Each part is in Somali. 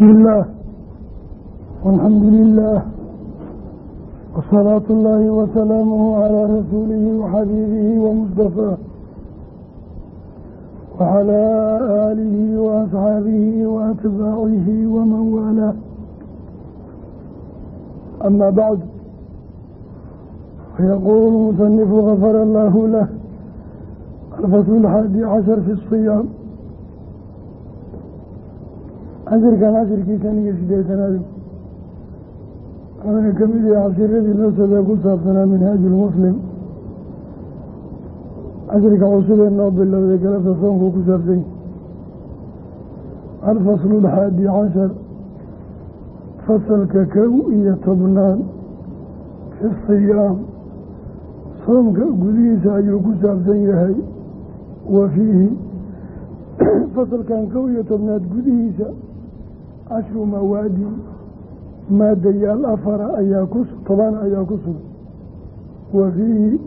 illaah walxamdu lilaah wasalaatu ullaahi wasalaamuhu calaa rasuulihi waxabiibihi wamustafaa wacalaa aalihi waasxaabihi waatbaacihi waman waalaa ama bacd fayaquulu musanifu gafara allaahu lah alfaslu alxaadi cashar fi siyaam cashirkan cashirkiisan iyo sideetanaadu waxaana ka mid yahay cashiradii loo soodaa ku saabsanaa minhaaju lmuslim cashirka cusubee noo bilowday galabta soomkuu ku saabsany alfaslu alxaadi cashar fasalka kow iyo tobnaad fi siyaam soomka gudihiisa ayuu ku saabsan yahay wa fiihi fasalkan kow iyo tobnaad gudihiisa cashru mawaadin maadayaal afara ayaa ku toban ayaa ku sugan wa fiihi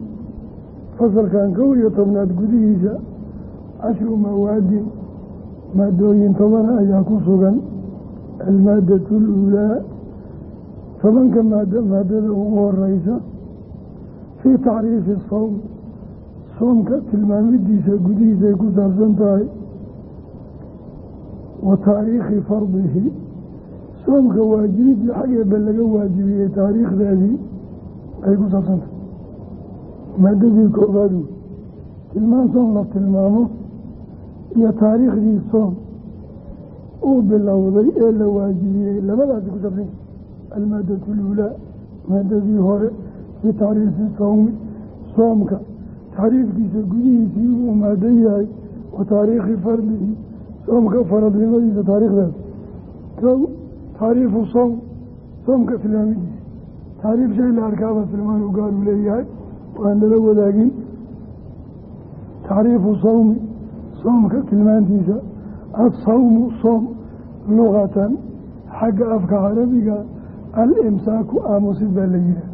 fasalkan kow iyo tobnaad gudihiisa cashru mawaadin maadooyin tobana ayaa ku sugan almaadatu luulaa tobanka maadada ugu horeysa fii tacriifi sowm soomka tilmaamidiisa gudihiisa ay ku saabsan tahay wa taariikhi fardihi soomka waajibidii xaggeeba laga waajibiyey taariikhdeedii ay ku saabsantahay maadadii koobaad wey tilmaan soom la tilmaamo iyo taariikhdii soom uu bilowday ee la waajibiyey labadaasi ku saabsan yahay almaadatu luulaa maadadii hore fii tacriifi sawmi soomka tacriifkiisa gudihiisii uu maadan yahay wa taariikhi fardihi soomka faradnimadiisa taariikhdaas. Kow taariifu soom. Soomka tilmaamidiisa taariif shay la arkaaba tilmaan u gaaru leeyahay. Waan lala wadaagin. Tacriifu sawmi soomka tilmaantiisa. Asawmu soom. Lugatan xagga afka carabiga alimsaaku aamusid baa la yihaah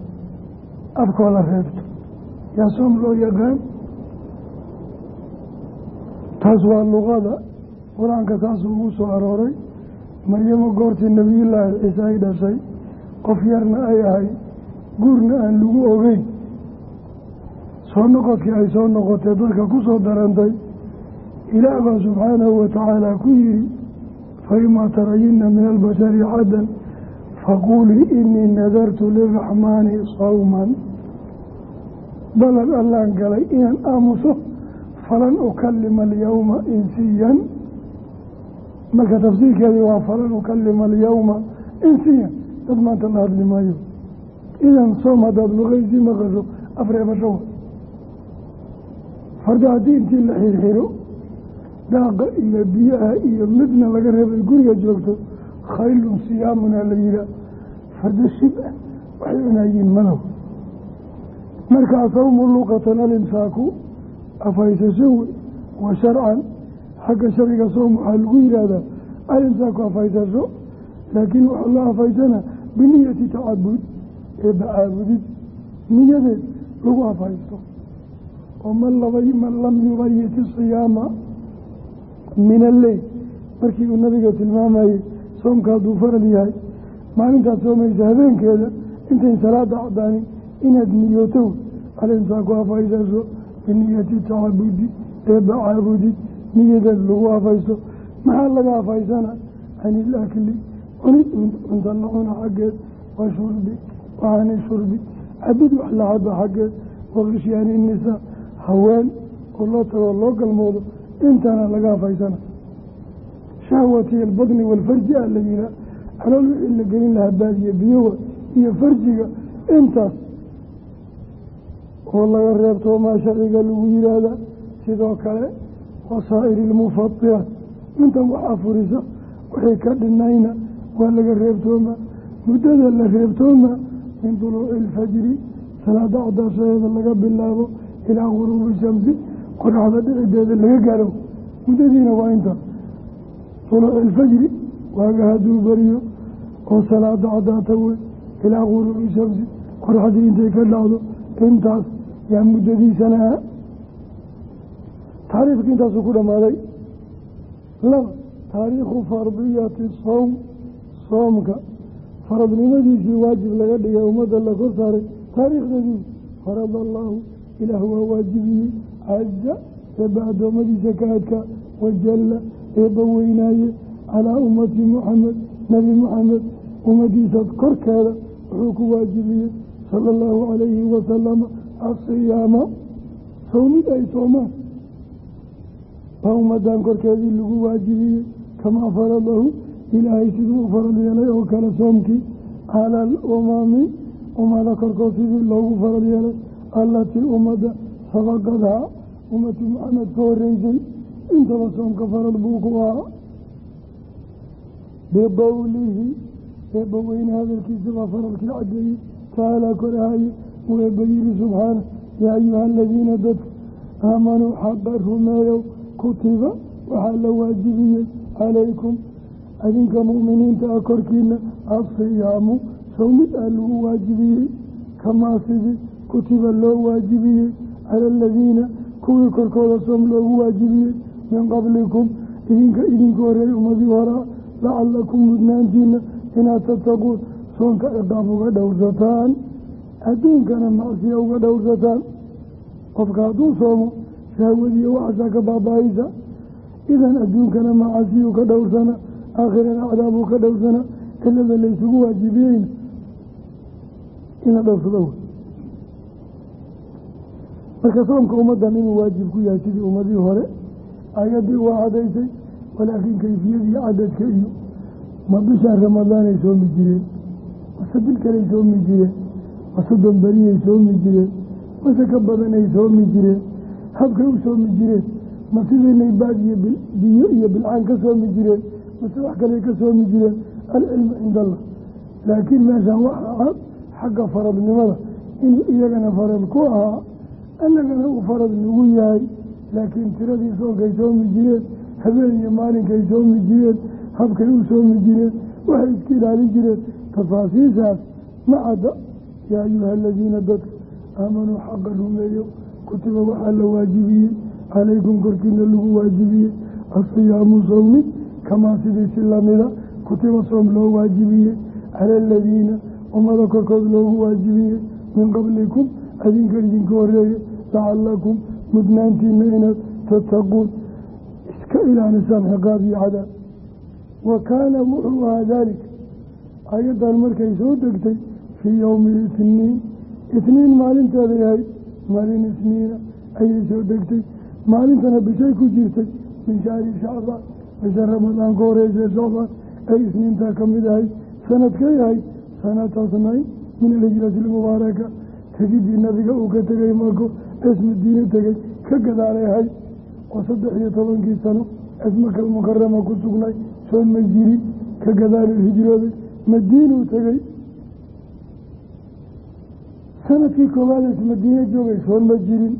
afkoo la reebto. Yaa soom loo yaqaan? Taas waa luqada qur'aanka saasuu ugu soo arooray maryamo goortii nebiyullaahi ciise ay dhashay qof yarna ay ahayd guurna aan lagu ogeyn. Soo noqodkii ay soo noqotee dadka ku soo darantay ilaah baa subxaanahu watacaala ku yidhi faimaa tarayinna min albashari xaddan faquulii inii nadartu liraxmaani sawman. Ballan allaan galay inaan aamuso falan ukalima alyowma insiyan marka tafsiirkeedii waa falan ukalima alyowma insiyan dad maanta la hadli maayo. Idan soom haddaad luqaysii maqasho afreebasho farda haddii intii la xirxiro daaqa iyo biyaha iyo midna laga reebay guriga joogto khaylun siyaamunaa la yihaa farda shib ah waxay cunaayiin madow markaa sawmu luqatan alimsaaku afaysasho wey wa sharcan xagga sharciga soom waxaa lagu yihahdaa alimsaaku afaysasho laakiin waxaa loo afaysana biniyati tacabud eeba caabudid niyadeed lagu afaysto. oo man lam yubayiti siyaama min alleyl markii uu nabiga tilmaamayey soomka hadduu farad yahay maalintaad soomaysa habeenkeeda intayn salaada cadaanin inaad niyooto alimsaaku afaysasho biniyati tacabudi eeba caabudid niyadeed lagu afaysto? Maxaa laga afaysana? Can ilakli cunid cunta la cuna xaggeed wa shurbi waani shurbi. Cabid wax la caba xaggeed waqishyaani nisaa haween oo loo tago loo galmoodo intana laga afaysana. Shahwati albadni walfarji a la yihaa calool wixii la gelin lahaa baadiye biyowa iyo farjiga intaas oo laga reebto maa sharciga lagu yiraahda sidoo kale wasaa'iri ilmufadiraat intan wax afurisa wixii ka dhinayna waa laga reebtooma. Muddada la reebtooma min duluuci ilfajri salaada cadaashadeeda laga bilaabo ilaa guruubi shamsi qoraxda dhicideeda laga gaaro. Muddadiina waa inta. Duluuci ilfajri waaga hadduu beriyo oo salaada cadaata wey ilaa guruubi shamsi qoraxdii intay ka dhacdo intaas yaa muddadiisana tacriifkii intaasuu ku dhammaaday laba taariikhu fardiyati sowm soomka faradnimadiisii waajib laga dhigay ummadda la kor saaray taariikhdeedii farad allaahu ilaah waa waajibiyey caza eebba addoommadiisa ka adkaa wajalla eebba weynaaye calaa ummati muxamed nebi muxamed ummadiisa korkeeda wuxuu ku waajibiyey sala allahu calayhi wasalama asiyaama sawmid ay soomaan baa ummadan korkeedii lagu waajibiyey kamaa faradahu ilaahay siduu u farad yeelay oo kale soomkii cala alumami ummada korkood sidii loogu farad yeelay allatii ummadda sabaqadhaa ummati maxamed ka horeysay intaba soomka farad buu ku ahaa. Biqowlihi eebba weyne hadalkiisa baa faradkii cadeeyey taalaa korahaye uu eebba yihi subxaana yaa ayuha aladiina dadka aamanuu xaqa rumeeyow kutiba waxaa la waajibiyey calaykum. Adinka mu'miniinta ah korkiina asiyaamu sawmid aa lagu waajibiyey kamaa sidii kutiba loo waajibiyey. Cala aladiina kuwii korkooda soom loogu waajibiyey min qablikum. Idinka idinka horeey ummadii horaa lacalakum mudnaantiina inaad tattaquun soonka ciqaab uga dhowrsataan. Adduunkana macsiya uga dhowrsataan. Qofka hadduu soomo shahwadiiyo waxaasaa ka baaba-aysa idan adduunkana macasiyuu ka dhowrsana aakhirana cadaabuu ka dhowrsana cilada laysugu waajibiyeyna ina dhowrsado. Marka soomka ummaddan inuu waajib ku yahay sidii ummadii hore ayaddii waa cadaysay walaakiin kayfiyadii cadadka iyo ma bishaan ramadaanay soomi jireen mase bil kaley soomi jireen ma soddon beriyay soomi jireen mase ka badanay soomi jireen habkay u soomi jireen? Ma sidaynay baad iyo biyo iyo bilcaan ka soomi jireen? Mase wax kale ka soomi jireen? Alcilmu cinda allah laakiin meeshaan waxaa cad xagga faradnimada inuu iyagana farad ku ahaa annagana uu farad nagu yahay. Laakiin tiradii soonkay soomi jireen habeen iyo maalinkay soomi jireen habkay u soomi jireen waxay iska ilaalin jireen. Tafaasiishaas ma cadda yaa ayuha aladiina dadka aamanuu xaqa rumeeyo kutiba waxaa la waajibiyey calaykum korkiina lagu waajibiyey asiyaamu sowmi kamaa sidii si lamida kutiba soom loo waajibiyey cala aladiina ummada korkood loogu waajibiyey min qablikum adinka idinka horeeye lacalakum mudnaantiina inaad tattaquun iska ilaalisaan xiqaab iyo cadaab wa kaana wuxuu ahaa daalika ayaddan markay soo degtay fii yowmi itniin itniin maalinteeda yahay maalin isniina ayay soo degtay. Maalintana bishay ku jirtay min shahri shacbaan bisha ramadaan ka horeysee shacbaan ay isniintaa ka mid ahay. Sanadkay ahay sanata snayn min alhijrati almubaaraka tegidii nabiga uu ka tegay mako ees madiine tegey ka gadaalay ahay. Oo saddex iyo tobankii sano ees makal mukarama ku sugnay soo ma jirin ka gadaaluu hijrooday. Madiinuu tegey sannadkii koowaad ees madiine joogay soo ma jirin.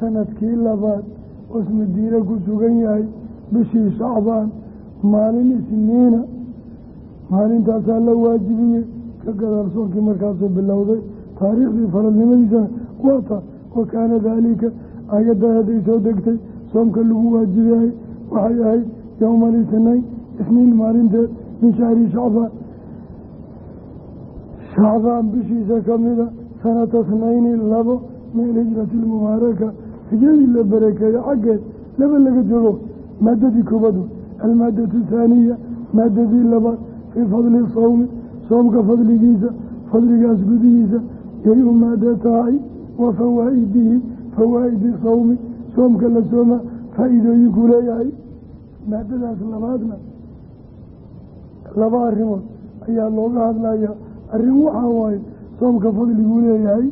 Sanadkii labaad oos madiine ku sugan yahay bishii shacbaan maalin isniina. Maalintaasaa la waajibiyey ka gadaal soonkii markaasuu bilowday. Taariikhdii faradnimadiisana waata wa kaana daalika. Ayaddaa hadday soo degtay soomka lagu waajibahay waxay ahayd yowma alisnayn isniin maalinteed min shahri shacbaan. Shacbaan bishiisa kamida sanata snayni labo min alhijrati almubaaraka hijradii la barakeeyo xaggeed laba laga joogo maadadii koobad almaadatu thaaniya maadadii labaad fii fadli sawmi soomka fadligiisa fadligaas gudihiisa yay u maado tahay wa fawaa'idihi fawaa'idi sawmi soomka la sooma faa'iidooyinkuu leeyahay. Maadadaas labaadna laba arrimood ayaa looga hadlayaa arrin waxaa waaye soomka fadliguu leeyahay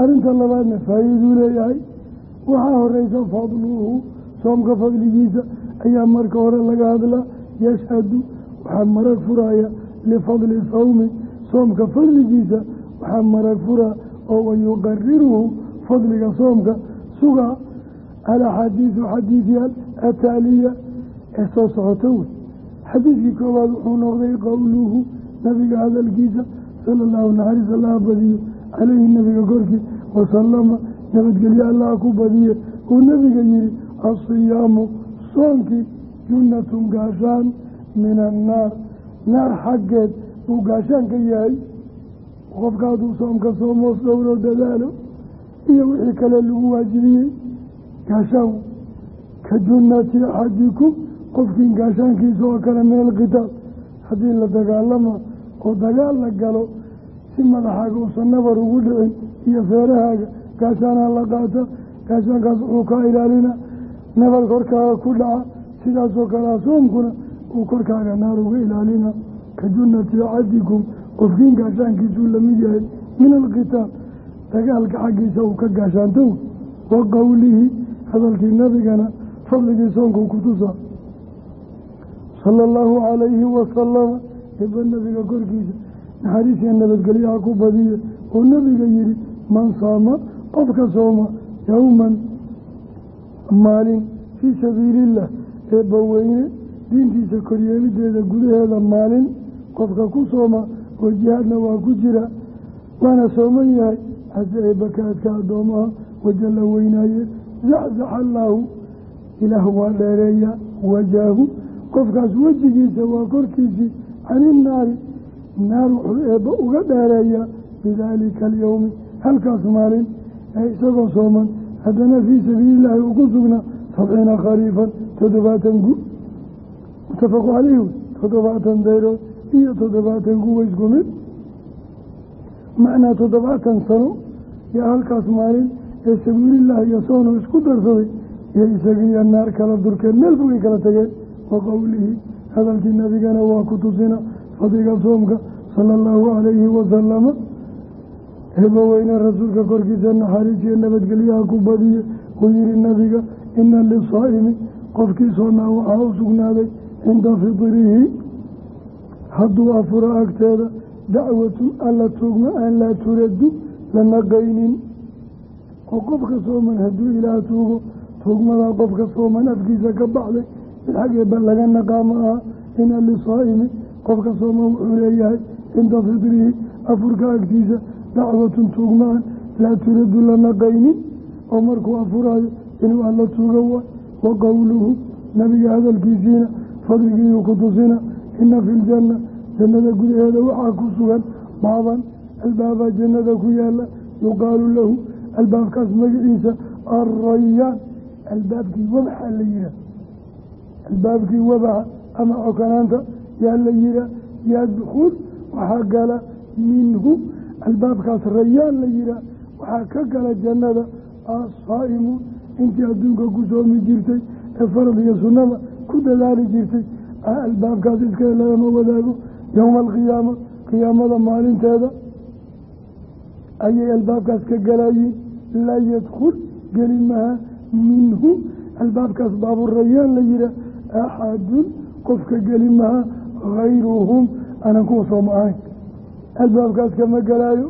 arrinta labaadna faa'iiduu leeyahay. Waxaa horeysa fadluhu soomka fadligiisa ayaa marka hore laga hadlaa yashhadu waxaa marag furaya lifadli sawmi soomka fadligiisa waxaa marag furaa oo wayuqariruhu fadliga soomka sugaa alaxaadiisu xadiidyaal ataaliya ee soo socota wey. Xadiidkii koowaad wuxuu noqday qowluhu nabiga hadalkiisa sala allahu naxariis allaha badiyo caleyhi nabiga korkii wasalama nabadgelyo allaha ku badiye. Uu nabiga yihi asiyaamu soonkii junnatun gaashaan min annaar naar xaggeed buu gaashaan ka yahay qofka hadduu soomka soomoos dhowro dadaalo iyo wixii kale lagu waajibiyey gaashaan ka junnati axadikum qofkiin gaashaankiisa oo kale min alkitaab haddii la dagaalama oo dagaal la galo si madaxaaga uusan nabar ugu dhicin iyo feerahaaga. Gaashaanaa la qaata gaashaankaas wuxuu kaa ilaalina nabar korkaaga ku dhaca. Sidaasoo kalea soomkuna uu korkaaga naar uga ilaalina. Ka junnati axadikum qofkiin gaashaankiisuu la mid yahay. Min alkitaab dagaalka xaggiisa uu ka gaashaanto wa qowlihi hadalkii nabigana fadligii soonkuu ku tusaa sala allahu calayhi wasalama eba nabiga korkiisa naxariisiya nabadgelyaha ku badiya oo nabiga yihi man saama qofka sooma yowman maalin fii sabiiliillah eebba weyne diintiisa koryeelideeda gudaheeda maalin qofka ku sooma oo jihaadna waa ku jira waana sooman yahay hase eebba kaadka addoomaha wajalla weynaaye zaxzaxa allaahu ilaah waa dheereeya wajaahu qofkaas wejigiisa waa korkiisii caninnaari naar wuxuu eebba uga dheereeyaa bidaalika alyowmi halkaas maalin ee isagoo sooman haddana fii sabiilillaahi uu ku sugnaa sabciina khariifan toddobaatan gu mutafaqu caleyhi toddobaatan dayrood iyo toddobaatan gu waysku mid macnaa toddobaatan sano yaa halkaas maalin ee sabiilillaahi iyo soono isku darsaday iyo isagiiyo naar kala durkeen meel fogay kala tageen wa qowlihi hadalkii nabigana waa ku tusina fadliga soomka sala allahu calayhi wasalama hebaweyne rasuulka korkiisa naxariisiyo nabadgelyaha ku badiye uu yihi nabiga ina lisaa'imi qofkii soonaa waxaa u sugnaaday cinda fidrihi hadduu afuro agteeda dacwatu alla tuugma aan laa turadu la naqaynin oo qofka sooman hadduu ilaah tuugo tuugmadaa qofka sooman afkiisa ka baxday mid xaggeeba laga naqaa ma aha ina lisaa'imi qofka sooman wuxuu leeyahay cinda fidrihi afurka agtiisa dacwatun tuugma-an laa turadu la naqaynin oo markuu afuraayo inuu alla tuuga waay wa qowluhu nabiga hadalkiisiina fadligiiyuu ku tusina ina fi ljanna jannada gudaheeda waxaa ku sugan baaban albaabaa jannada ku yaalla yuqaalu lahu albaabkaas magaciisa alrayaan albaabkii wabaxa la yihaa albaabkii wabaxa ama cokanaanta yaa la yihaa yadkhul waxaa gala minhu albaabkaas rayaan la yihaa waxaa ka gala jannada asaa'imuun intii adduunka ku soomi jirtay ee farad iyo sunnada ku dadaali jirtay albaabkaas iskale lagama wadaago yowma alqiyaama qiyaamada maalinteeda ayay albaabkaas ka galayiin laa yadkhul geli maha minhu albaabkaas baaburayaan la yihaa axadun qofka geli maha hayruhum aanan kuwa sooma ahayn albaabkaas kama galaayo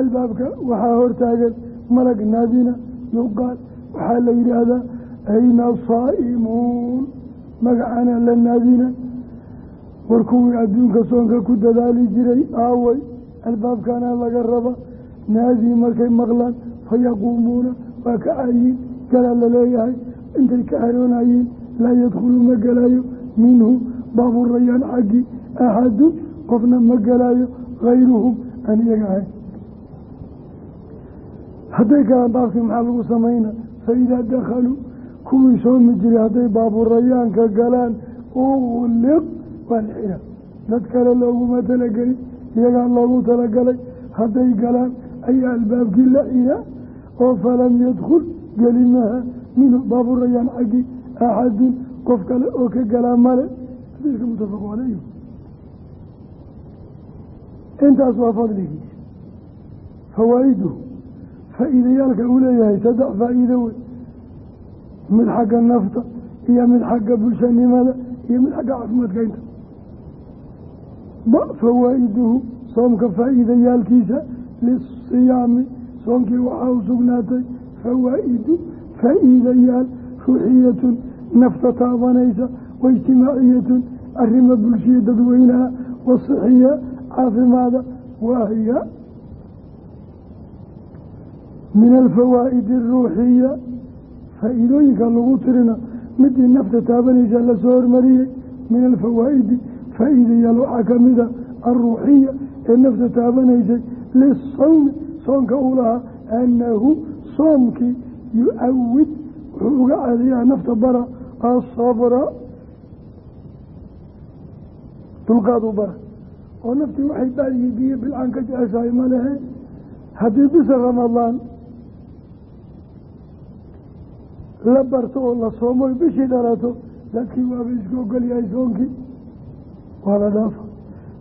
albaabka waxaa hortaagan malag naadina yuqaal waxaa la yidhaahdaa ayna saa'imuun magacana la naadina war kuwii adduunka soonka ku dadaali jiray aaway albaabkana laga raba naadii markay maqlaan fayaquumuuna waa ka cayiin galaa la leeyahay intay ka haroonayiin laa yadkhulu ma gelaayo minhu baaburayaan xaggii axadu qofna ma gelaayo hayruhum aan iyaga ahayn hadday galaan baabkii maxaa lagu samayna? Fa idaa dakhaluu kuwii soomi jiray hadday baaburayaanka galaan uliq waa la xira dad kale looguma talagelin iyagaa loogu talagalay. Hadday galaan ayaa albaabkii la xiraa oo falam yadkhul geli maha minhu baaburayaan xaggii axadun qof kale oo ka galaa male xadiiska mutafaqu caleyh intaas waa fadligiisa fawaa'iduhu faa'iidayaalka uu leeyahay saddex faa'iido wey mid xagga nafta iyo mid xagga bulshanimada iyo mid xagga caafimaadka inta fawaa'iduhu soomka faa'iidayaalkiisa lisiyaami soomkii waxaa u sugnaatay fawaa'idu faa'iidayaal ruuxiyatun nafta taabanaysa waijtimaaciyatun arrima bulshiya dadweynaha wasixiya caafimaada waahiya. Min alfawaa'idi aruuxiya faa'iidooyinka lagu tirina midii nafta taabanaysa la soo hormariyey min alfawaa'idi faa'iidayaal waxaa ka mida alruuxiya ee nafta taabanaysay lisawmi soonka uu lahaa annahu soomkii yu-awid wuxuu uga caadayaa nafta bara asabra dulqaadu bara. Oo naftii waxay baadiyii biyo bilcaan ka jeceshahay ma lehe haddii bisha ramadaan la barto oo la soomoy bishii dhalato dadkii waaba iska ogolyahay soonkii waa la dhaafa.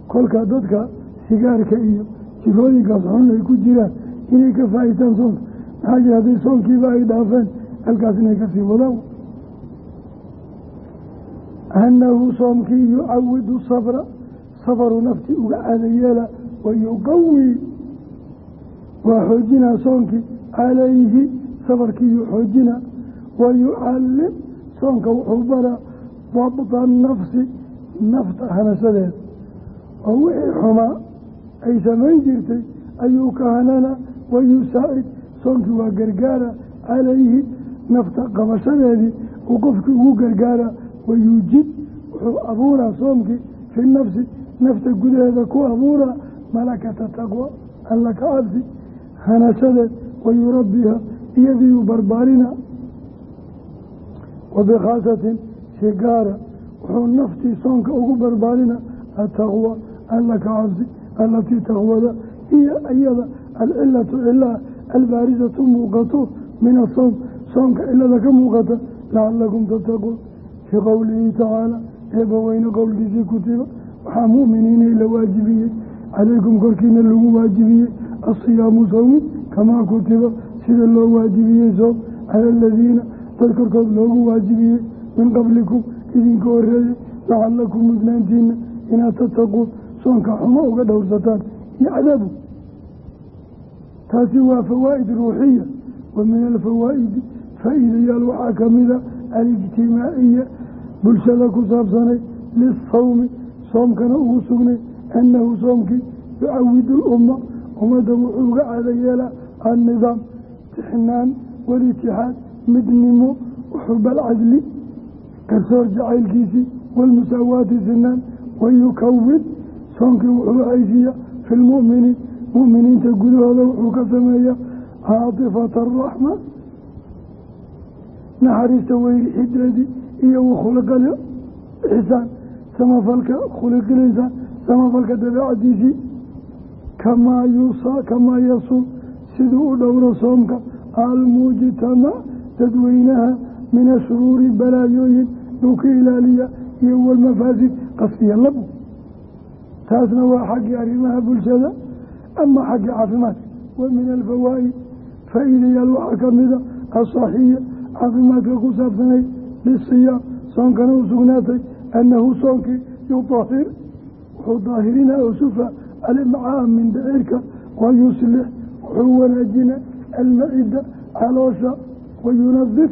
Kolkaa dadka sigaarka iyo jirooyinkaas xun ay ku jiraan inay ka faa'iistaan soonka maxaa jira hadday soonkiiba ay dhaafeen halkaas inay ka sii wadaan annahu soomkii yucawidu sabra safaru nafti uga caada yeela wa yuqawi waa xoojinaa soonkii calayhi safarkii yuu xoojina wa yucallim soonka wuxuu baraa dabda nafsi nafta hanashadeeda oo wixii xumaa ay samayn jirtay ayuu ka hanana wa yusaacid soonkii waa gargaara calayhi nafta qabashadeedii uu ugu gargaara wayuujid wuxuu abuuraa soomkii fi nafsi nafta gudaheeda ku abuuraa malakata taqwa alla ka cabsi hanashadeed wayurabbiha iyadiiu barbaarina wa bikhaasatin si gaara wuxuu naftii soonka ugu barbaarina ataqwa alla ka cabsi allatii taqwada hiya iyada alcilatu cilaa albaarisatu muuqato min asoom soonka cilada ka muuqata lacalakum fii qowlihi tacaala eebbaweyne qowlkiisii kutiba waxaa mu'miniinay la waajibiyey. Calaykum korkiina lagu waajibiyey asiyaamu sawmi kamaa kutiba sida loo waajibiyey soom cala aladiina dad korkood loogu waajibiyey min qablikum idinka horeeyey lacalakum mudnaantiina inaad tattaquun soonka xumo uga dhowrsataan iyo cadaabu taasi waa fawaa'id ruuxiya wa min alfawaa'idi faa'iidayaal waxaa ka mida bulshada ku saabsanay lisawmi soomkana ugu sugnay annahu soomkii yucawidu lumma ummadda wuxuu uga caada yeelaa annidaam tixnaan walitixaad midnimo waxubalcadli garsoor jacaylkiisii waalmusaawaati sinaan wayukawid soomkii wuxuu haysiya fi lmu'miniin mu'miniinta gudahooda wuxuu ka sameeyaa caatifata araxma naxariista weyri xideedii iyo wakhuliqal ixsaan samafalka khuliqilisaan samafalka dabeecadiisii kamaa yusa kamaa yasuum siduu u dhowro soomka almujtamac dadweynaha min ashuruuri balaayooyin yuu ka ilaaliya iyo walmafaasid qasdiya labu. Taasna waa xaggii arrimaha bulshada ama xaggii caafimaadka. Wa min alfawaa'id faa'iidayaal waxaa ka mida asaxiya caafimaadka ku saabsanay lisiyaam soonkana u sugnaatay annahu soonkii yudahir wuxuu daahirina oo sufa alimcaa min daciirka wa yuslix wuxuu wanaajina almacida caloosha wa yunadif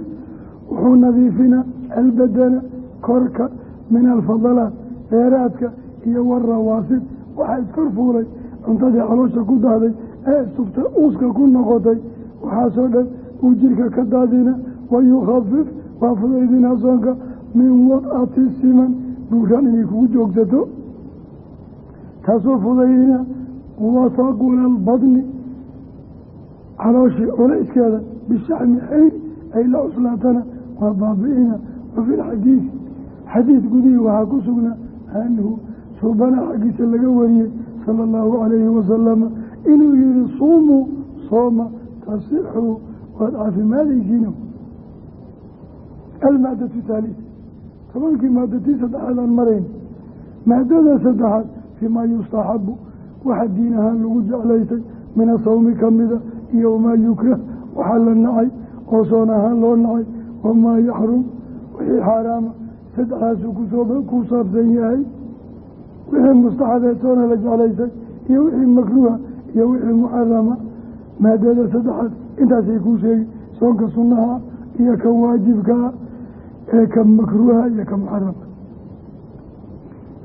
wuxuu nadiifina albadana korka min alfadalaat dheeraadka iyo warawaasid waxaa iskor fuulay cuntadii caloosha ku dahday ee istubta uuska ku noqotay. Waxaasoo dhan uu jirka ka daadina wa yukhafif waa fudaydinaa soonka min wad'ati siman buushaan inay kugu joogsato. Taasoo fudaydina wasaqula albadni calooshii culayskeeda bishacmi xayri ay la cuslaatana waa baabi'ina wa fi lxadiidi xadiid gudihii waxaa ku sugnaa anhu suubana xaggiisa laga wariyey sala allahu calayhi wasalama inuu yihi suumuu sooma tasixuu waad caafimaadaysiino almaadatu thaalitha tobankii maadatii saddexaad aan marayn maadada saddexaad fii maa yustaxabu waxa diin ahaan lagu jeclaystay min asawmi ka mida iyo wamaa yukrah waxaa la nacay oo soon ahaan loo nacay wamaa yaxrum wixii xaaraama saddexdaasuu ku soo ku saabsan yahay wixii mustaxabee soona la jeclaystay iyo wixii makruuha iyo wixii muxarama maadada saddexaad intaasay kuu sheegi soonka sunnaha iyo kan waajibkaa ee ka makruuha iyo ka muxaramka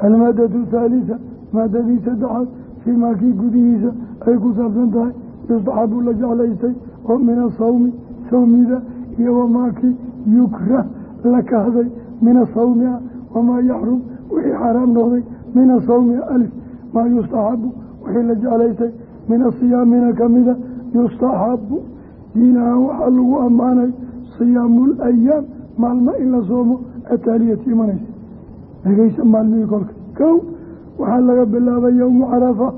almaadatu thaalitha maadadii saddexaad fii maakii gudihiisa ay ku saabsan tahay yustaxabu la jeclaystay oo min asawmi sawmida iyo wamaakii yukrah la kahday min asawmi a wamaa yaxrum wixii xaaraam noqday min asawmi alif maa yustaxabu wixii la jeclaystay min asiyaamina kamida yustaxabu diin ahaan waxaa lagu ammaanay siyaamu layaam maalmo in la soomo ataaliyati imanaysa dhegeysa maalmihii kolka. Kow waxaa laga bilaabay yowmu carafa.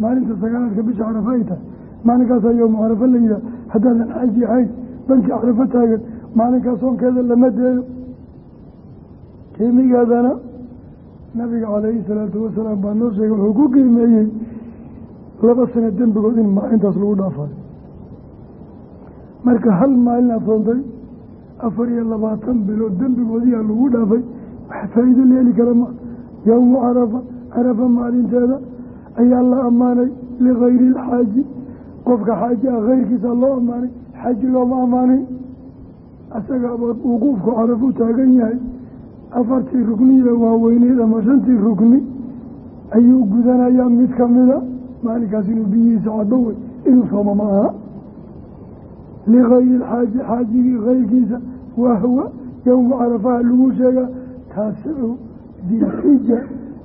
Maalinta sagaalaadka bisha carafa ay tahay. Maalinkaasaa yowmu carafa la yidhaha. Haddaadan xaaji ahayn bankii carafo taagan maalinkaa soonkeeda lama deeyo. Qiimigeedana nabiga calayhi salaatu wasalaam baa noo sheegay wuxuu ku qiimeeyey laba sano dembigood in maalintaas lagu dhaafayo marka hal maalin aad soontay afar iyo labaatan bilood dembigoodiyaa lagu dhaafay wax faa'iido leeli kara ma yowmu carafa carafa maalinteeda ayaa la ammaanay ligayri ilxaaji qofka xaaji ah keyrkiisa loo ammaanay xaaji looma ammaanin asagaaba wuquufku caraf u taagan yahay afartii rukniya waaweyneed ama shantii rukni ayuu gudanayaa mid kamida maalinkaas inuu biyihiisa cabo wey inuu sooma ma aha ligayri ilxaaji xaajigii keyrkiisa wahwa yowmu carafaha lagu sheegaa taasicu dilxija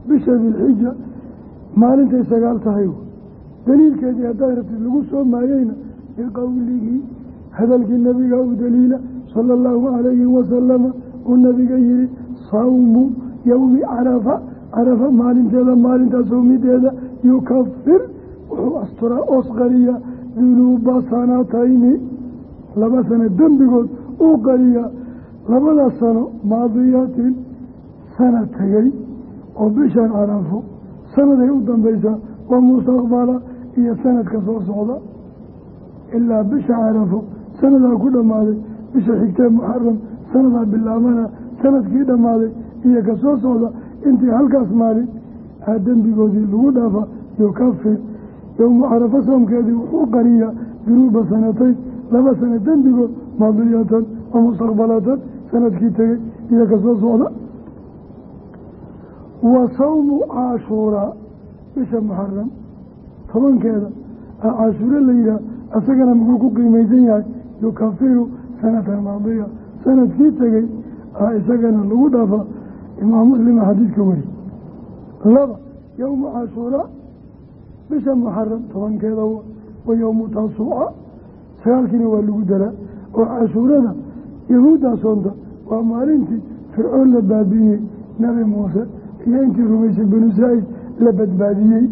bisha dilxija maalintay sagaal tahay daliilkeedii haddaad rabtid lagu soomaayeyna biqowlihi hadalkii nabiga u daliila sala allahu calayhi wasalama uu nabiga yihi sawmu yowmi carafa carafa maalinteeda maalintaa soomideeda yukafir wuxuu asturaa osqariya dunuuba sanatayni laba sano dembigood uu qariyaa labada sano maadiyatin sanad tegey oo bishan carafo sanaday u dambaysaa waa mustaqbala iyo sanadka soo socda. Ilaa bisha carafo sanadaa ku dhammaaday bisha xigtee muxaram sanadaa bilaabana sannadkii dhammaaday. Iyo ka soo socda intii halkaas maalin aa dembigoodii lagu dhaafa yukafir yowmu carafo soomkeedii wuxuu qariyaa dunuuba sanatayn laba sano dembigood maadiyatan wa mustaqbalatan sannadkii tegey iyo ka soo socda. Wa sawmu caashuuraa bisha muxaram tobankeeda a caashuure la yidhaah asagana muxuu ku qiimaysan yahay yukafiru sanatan maadiya sannadkii tegey isagana lagu dhaafa imaam muslima xadiidka weri laba yowmu caashuuraa bisha muxaram tobankeeda wa yowmu taasuuca sagaalkiina waa lagu daraa oo cashuurada yahuuddaa soonta waa maalintii fircoon la baabi'iyey nabi muuse iyo intii rumaysay banu israa'iil la badbaadiyey.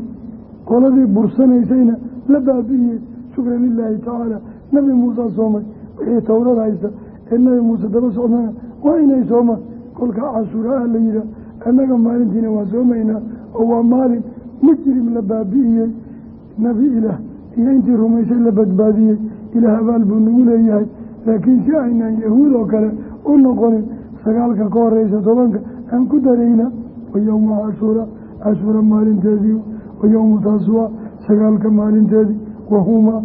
Qoladii bursanaysayna la baabi'iyey shukran lilaahi tacaala. Nabi muusa soomay wixii towrada haysta ee nabi muuse daba socdana waa inay soomaan kolkaa cashuuraha la yihaah annaga maalintiina waa soomaynaa oo waa maalin mujrim la baabi'iyey nabi ilaah iyo intii rumaysay la badbaadiyey ilaah abaal buu nagu leeyahay. Laakiin si aynaan yahuud oo kale u noqonin sagaalka ka horeysa tobanka aan ku darayna wa yowmu cashuura cashuura maalinteedii wa yowmu taasuwa sagaalka maalinteedii wahumaa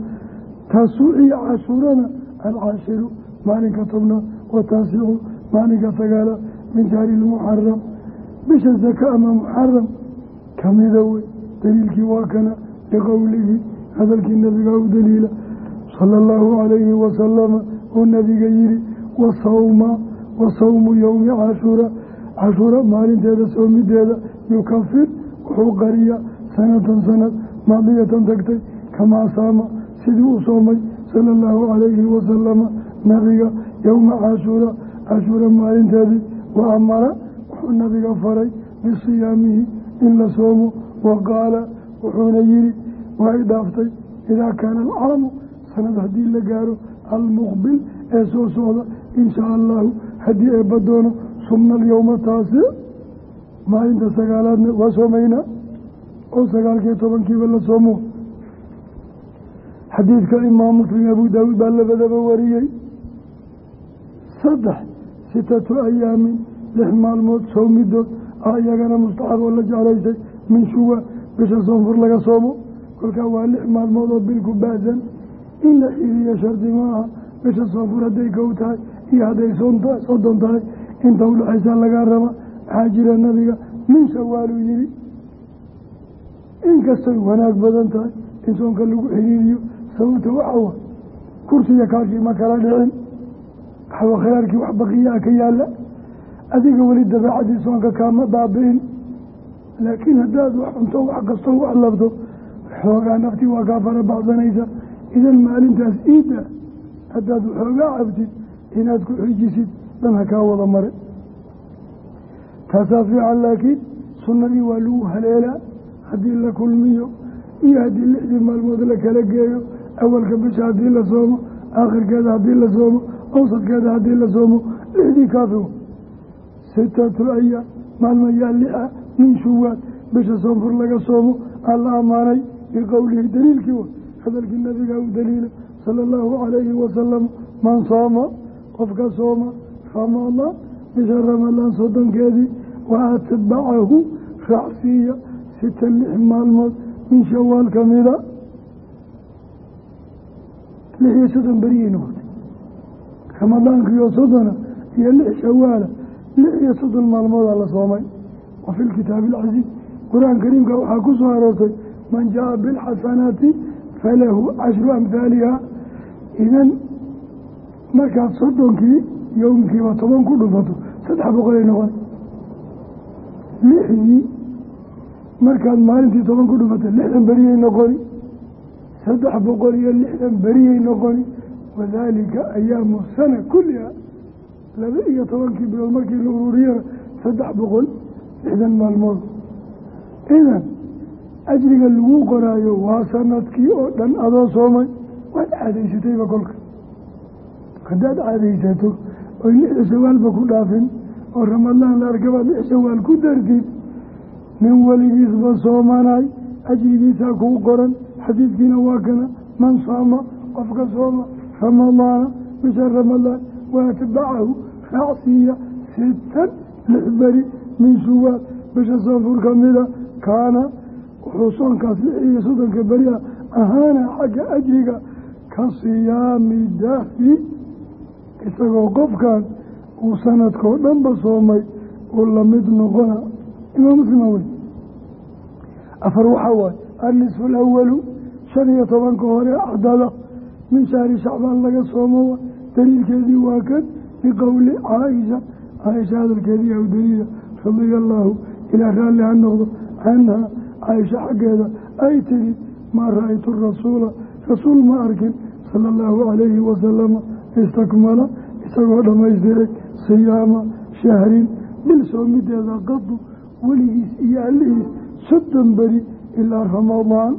taasuuciyo cashuurana alcaashiru maalinka tobnaad wa taasicu maalinka sagaalaad min shahri lmuxaram bisha saka ama muxaram kamida wey daliilkii waa kana liqowlihi hadalkii nabiga u daliila sala allahu calayhi wasalama uu nabiga yihi wasawma wa sawmu yowmi cashuura cashuura maalinteeda soomideeda yukafir wuxuu qariyaa sanatan sanad maadiyatan tagtay kamaa saama sidii u soomay sala allahu calayhi wasalama nabiga yowma cashuura cashuura maalinteedii wa amara wuxuu nabiga faray bisiyaamihi in la soomo wa qaala wuxuuna yihi waa i dhaaftay idaa kaana alcaamu sanad haddii la gaaro almuqbil ee soo socda in shaa allahu haddii eebba doono sumna alyowma taasic maalinta sagaalaadna waa soomaynaa oo sagaalkiiyo tobankiiba la soomo. Xadiidka imaam muslim abu daawuud baa labadaba wariyey. Saddex sitatu ayaamin lix maalmood soomidood ah iyagana mustaxab oo la jeclaysay min shuwa bisha soonfur laga soomo. Kolkaa waa lix maalmood oo bilku baasan in la xiriyo shardi maaha bisha soonfur hadday kow tahay iyo hadday soddon tahay inta udhaxaysaa lagaa raba maxaa jira nabiga min shawaaluu yihi inkastay wanaag badan tahay in soonka lagu xiriiriyo sababta waxawa kursiya kaashii ma kala dhicin. Waxba khiyaarkii wax baqiyaa ka yaalla. Adiga weli dabeecadii soonka kaama baabi'in. Laakiin haddaad wax cunto wax kastoo wax labto xoogaa naftii waa kaa fara baxsanaysa idan maalintaas iidda haddaad waxoogaa cabtid inaad ku xijisid dhan ha kaa wada mare taasaa fiican laakiin sunnadii waa lagu haleelaa haddii la kulmiyo iyo haddii lixdii maalmood la kala geeyo awalka bisha haddii la soomo aakhirkeeda haddii la soomo awsadkeeda haddii la soomo lixdii kaafigo sitatu ayaam maalmayaa lixa min shuwaad bisha soonfur laga soomo aan la ammaanay biqowlihi daliilkii wa hadalkii nabiga u daliila sala allahu calayhi wasalam man sooma qofka sooma ramadaan bisha ramadaan soddonkeedii wa atbacahu raacsiiya sita lix maalmood min shawaal ka mida. Lix iyo soddon beriyay noqotay ramadaankiioo soddona iyo lix shawaala lix iyo soddon maalmoodaa la soomay. Wa fi lkitaabi alcasiiz qur'aan kariimka waxaa ku soo aroortay man jaa bilxasanaati falahu cashru amhaaliha idan markaad soddonkii yowmkiiba toban ku dhufato saddex boqolay noqon lixdii markaad maalintii toban ku dhufatay lixdan beriyay noqoni saddex boqol iyo lixdan beriyay noqoni wadaalika ayaamu sana kulliha laba iyo tobankii bilood markii la ururiyana saddex boqol lixdan maalmood idan ajriga lagu qoraayo waa sannadkii oo dhan adoo soomay waad caadaysatayba kolka haddaad caadaysato oy lixda shawaalba ku dhaafin oo ramadaan la arkabaad lix shawaal ku dartid nin weligiisba soomanay ajrigiisaa kuu qoran xadiidkiina waa kana man saama qofka sooma ramadaana bisha ramadaan waatbacahu raacsiiya sitan lix beri min shuwaal bisha soonfur ka mida kaana wuxuu soonkaas lix iyo soddonka beri ah ahaana xagga ajriga ka siyaami dahri isagoo qofkan uu sanadkao dhanba soomay uu la mid noqona imaam muslima wey afar waxaa waaye annisfu alawalu shan iyo tobanka hore acdada min shahri shacbaan laga soomo daliilkeedii waa kan biqowli caaisha. Caaisha hadalkeedii aw daliila radia allaahu ilaa raalli ha noqdo canhaa caaisha xaggeeda ay tiri maa ra'aytu rasuula? Rasuul ma arkin sala allahu calayhi wasalama istakmala isagoo dhammaystiray siyaama shahrin bil soomideeda qadu weligiis iyo allihiis soddon beri ilaa ramadaan.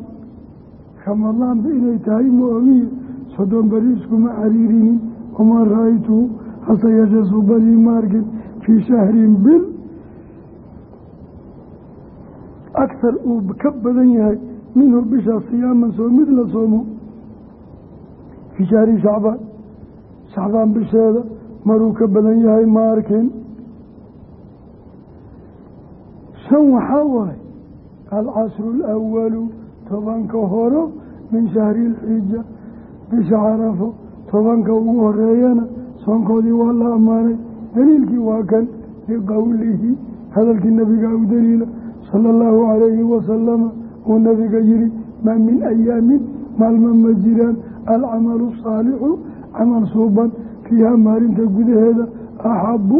Ramadaanba inay tahay moomiye soddon beri iskuma xariirinin wamaa ra'aytuhu hase yeeshee subanii ma arkin fii shahrin bil akhar uu ka badan yahay minhu bisha siyaaman soomid la soomo. Fii shahri shacbaan shacbaan bisheeda maruu ka badan yahay ma arkin. Shan waxaa waaye alcashru alawalu tobanka horo min shahri ilxija bisha carafo tobanka ugu horeeyana soonkoodii waa la ammaanay. Daliilkii waa kan biqowlihi hadalkii nabiga u daliila sala allahu calayhi wasalama uu nabiga yihi maa min ayaamin maalma ma jiraan. Alcamalu saalixu camal suuban fiiha maalinta gudaheeda axabu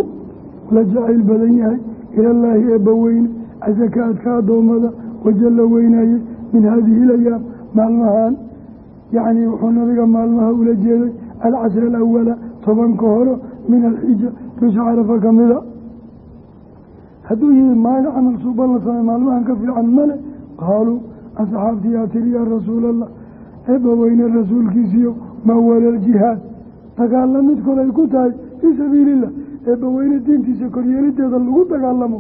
la jacayl badan yahay ilallaahi eebbaweyne casakaadka addoommada wajalla weynaye min haadihi ilayaam maalmahan yacnii wuxuu nabiga maalmaha ula jeeday alcashra alawala tobanka horo min alxija bisha carafa ka hadduu yihi maalin camal suuban la samey maalmahan ka fiican male qaaluu asxaabtii yaa tiri yaa rasuulallah eebbaweyne rasuulkiisiyo maa walaljihaad dagaalla mid kolay ku tahay fii sabiilillah eebbaweyne diintiisa koryeelideeda lagu dagaalamo.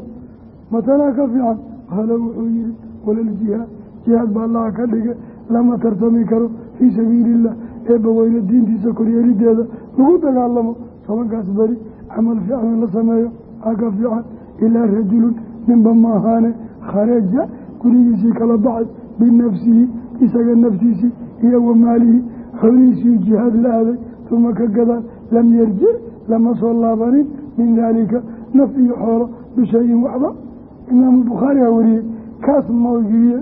Matanaa ka fiican. Qaala wuxuu yihi walaljihaad jihaad baa allaha ka dhige lama tartami karo fii sabiili illah eebbaweyne diintiisa koryeelideeda lagu dagaalamo. Tobankaas beri camal fiican la sameeyo aa ka fiican ilaa rajulun ninba ma ahaane kharaja gurigiisii kala baxay binafsihi isaga naftiisii iyo wa maalihi xoolihiisii jihaad la aaday uma ka gadaan lam yarjic lama soo laabanin min daalika naf iyo xoolo bishayin waxba imaamu bukhaari ha wariyey kaas moogiye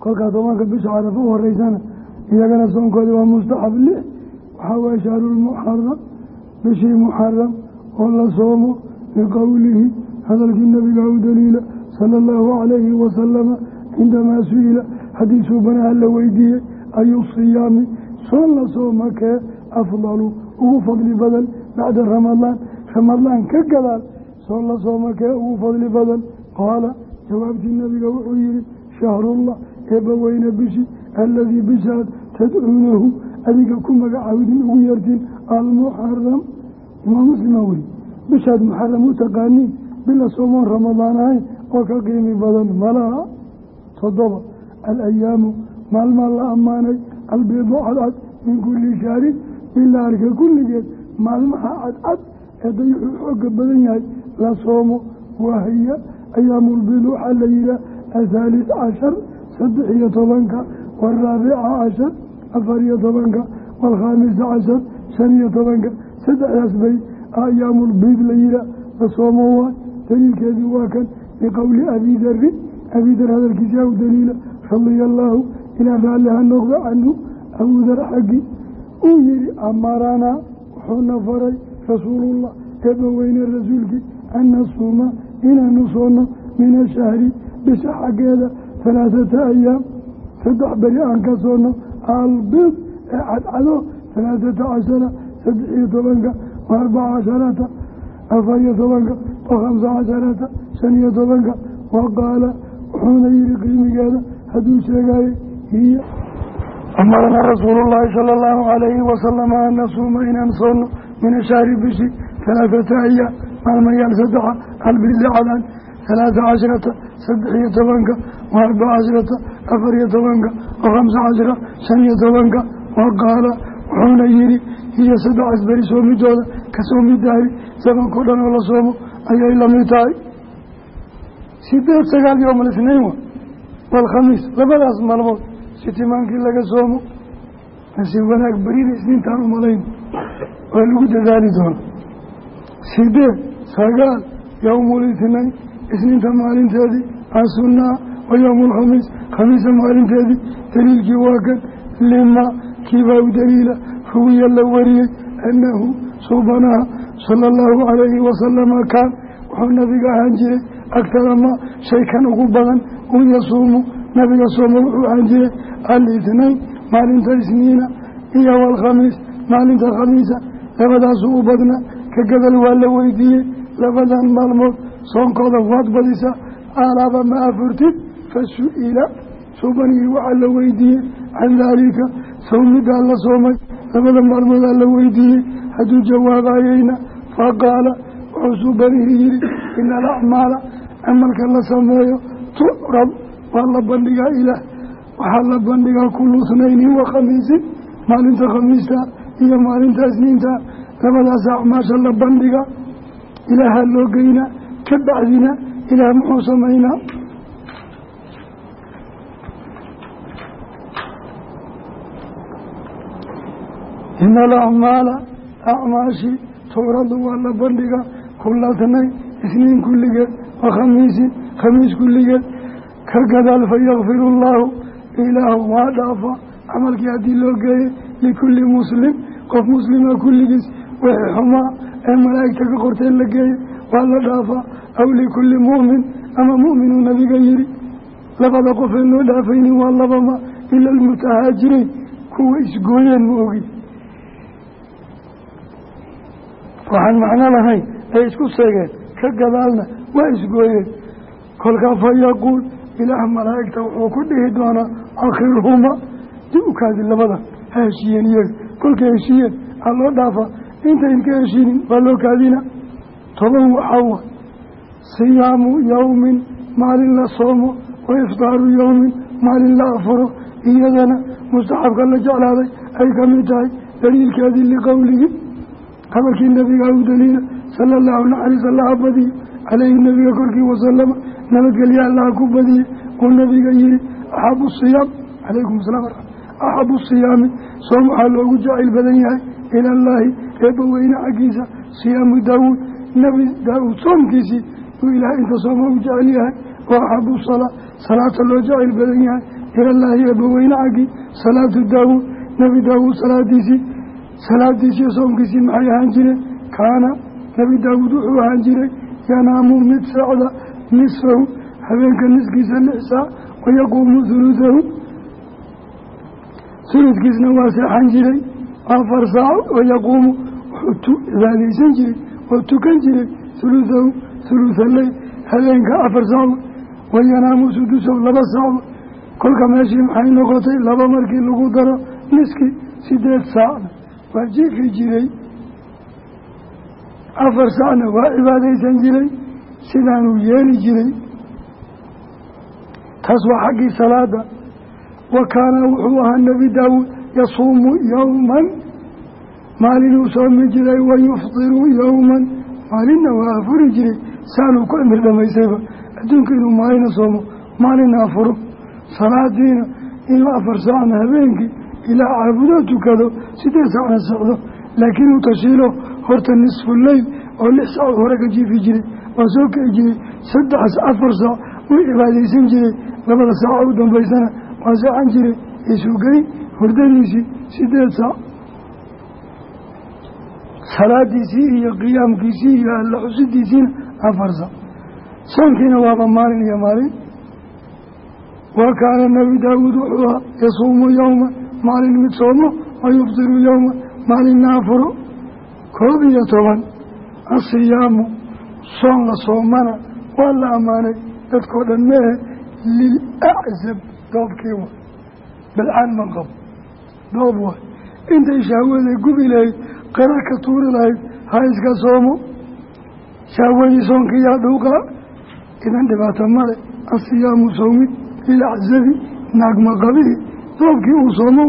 kolkaa tobanka bisha carafa u horeysana iyagana soonkoodi waa mustaxab lix waxaa waye shahrulmuxaram bishii muxaram oo la soomo liqowlihi hadalkii nabiga u daliila sala allahu calayhi wasalama cindamaa su'ila xadiisuu banaha la weydiiyey ayu siyaami soon la sooma kee afdalu ugu fadli badan bacda ramadaan ramadaan ka gadaal soon la sooma kee ugu fadli badan qaala jawaabtii nabiga wuxuu yihi shahrullah eebba weyne bishi aladii bishaad tadcuunahu adiga ku magacaawdin ugu yeertiin almuxaram imaam muslima weli bishaad muxaram u taqaaniin bila soomoon ramadaan ahayn oo ka qiimi badan malaha. Toddoba alayaamu maalmaa la ammaanay albiidu cadcad min kulli shahrin bila arka kulligeed maalmaha cadcad ee dayuxuu xooga badan yahay la soomo wahiya ayaamulbiid waxaa la yihaah athaalis cashar saddex iyo tobanka waaraabica cashar afar iyo tobanka waalkhaamisa cashar shan iyo tobanka. Saddexdaas bay ayaamulbiid la yihaah la soomo waay daliilkeedii waa kan biqowli abi darin abi dar hadalkiisa u daliila radia allaahu ilaa raalli ha noqdo canhu abudar xaggi uu yihi amaranaa wuxuuna faray rasuulullah eebba weyne rasuulkii an nasuuma inaanu soonno min ashahri bisha xaggeeda halaathata ayaam saddex beri aan ka soonno albid ee cadcado halaathata cashara saddex iyo tobanka arbaca casharata afar iyo tobanka wa khamsa casharata shan iyo tobanka wa qaala wuxuuna yihi qiimigeeda hadduu sheegaaye hiya amarna rasuulullaahi sala allahu calayhi wasalama an nasuuma inaan soonno min ashahri bishi halaathata ayaam maalmayaal saddexa albirli cadaan halaatha cashrata saddex iyo tobanka wa arbaca cashrata afar iyo tobanka wa khamsa cashra shan tobanka wa qaala wuxuuna yihi hiyo saddexaas beri soomidooda ka soomidahay zamanko dhan oo la soomo ayay la mid tahay sideed sagaal yowmal isnayn wa? Waalkhamiis labadaas maalmood sitimaankii laga soomo nasiib wanaag berida isniintaan u malayn waa lagu dadaali doona sideed sagaal yowmulitnayn isniinta maalinteedii asunaa wa yowmu alkhamiis khamiisa maalinteedii daliilkii waa kan lima kiibaa u daliila ruwiya la wariyey annahu subanaha sala allahu calayhi wasalama kaan wuxuu nabiga ahaan jiray agtara ma shay kan ugu badan un yasuumu nabiga sooma wuxuu ahaan jiray alitnayn maalinta isniina iyo walkhamiis maalinta khamiisa labadaasuu u badnaa ka gadal waa la weydiiyey labadan maalmood soonkooda waad badisa alaaba ma afurtid fa su'ila subanihii waxaa la weydiiyey can daalika sawmidaa la soomay labada maalmoodaa la weydiiyey hadduu jawaabayeyna faqaala wuxuu subanihii yihi ina alacmaala camalka la sameeyo tucrab waa la bandhigaa ilaah. Waxaa la bandhigaa kullu snayni wa khamiisin maalinta khamiista iyo maalinta isniinta labadaas acmaasha la bandhiga ilaahaa loo geynaa ka bacdina ilaah muxuu samaynaa ina alacmaala acmaashii tuuradu waa la bandhiga kula tnayn isniin kulligeed wa khamiisin khamiis kulligeed ka gadaal fayakfir allaahu ilaahu waa dhaafa camalkii haddii loo geeyey likulli muslim qof muslima kulligiis wixii xumaa ee malaa'igta ka qorteen la geeyey waa la dhaafaa aw likulli mu'min ama mu'minuu nabiga yihi labada qofee loo dhaafaynin waa labama ila almutahaajiriin kuwa isgooyeen ma waxaan macno lahayn ay isku seegeen ka gadaalna waa isgooyeen. Kolkaa fa yaquul ilaah malaa'igta wuxuu ku dhihi doonaa akhirhuma dib u kaadi labada ha heshiiyeen iyaga. Kolkay heshiiyeen aa loo dhaafaa intayn ka heshiinin waa loo kaadina. Toban waxaa wa siyaamu yowmin maalin la soomo wa iftaaru yowmin maalin la afuro. Iyadana mustaxabka la jeclaaday ay ka mid tahay daliilkeedii liqowlihi hadalkii nabiga u daliila sala allahu naxariis allaha badiye caleyhi nabiga korkii wasalama nabadgelya allaha ku badiyey uu nabiga yihi axabu siyaam calaykum asalaam axabu siyaami soom waxaa loogu jacayl badan yahay ila allaahi eebba weyne xaggiisa siyaamu daawuud. Nebi daa-uud soomkiisii uu ilaahay inta sooma u jecel yahay wa axabu salaa salaata loo jacayl badan yahay ilallaahi eebba weyne xaggii salaatu nebi daawuud salaadiisii salaadiisiiyo soomkiisii maxay ahaan jireen kaana. Nebi daawuud wuxuu ahaan jiray. Yanaamu mid socda nisfahu. Habeenka niskiisa lix saac wayaquumu huludahu huludkiisna waa seexan jiray. Afar saac wayaquumu wuxuu cibaadaysan jiray. Oo tukan jiray huludahu huluhaley habeenka afar saac wayanaamu sudusahu laba saac. Kolka meeshii maxay noqotay? Laba markii lagu daro niskii sideed saacna waa jiifi jiray. Afar saacna waa cibaadaysan jiray. Sidaanuu yeeli jiray. Taas waa xaggii salaada wa kaana wuxuu ahaa nebi daawuud yasuumu yowman maalinuu soomi jiray wa yufdiru yowman maalinna waa afuri jiray. Saanuu ku imir dhamaysayba adduunka inuu maalina soomo maalina afuro. Salaadiina inuu afar saacna habeenkii ilaa caabudoo tukado sideed saacna socdo laakiin uu tashiilo horta nisfu leyl oo lix saac hore ka jiifi jiray waa soo kici jiray saddex afar saac wuu cibaadaysan jiray labada saaca u dambaysana waa seexan jiray isugeyn hurdadiisii sideed saac. Salaadiisii iyo qiyaamkiisii iyo alla xusidiisiina afar saac. Soonkiina waaba maalin iyo maalin. Wa kaana nebi daawuud wuxuu yasuumu yowma maalin mid soomo wa yuftiru yowma maalinna afuro koob iyo toban asiyaamu soon la soomana waa la ammaanay. Dadkoo dhan meehe lilaczab doobkii wa balcaan ma qabo doob waay intay shahwada gubi lahayd qara ka tuuri lahayd ha iska soomo. Shahwadii soonkii yaa dhuuqaa idan dhibaato male asiyaamu sawmid lilaczabi naagma qabihi doobkii uu soomo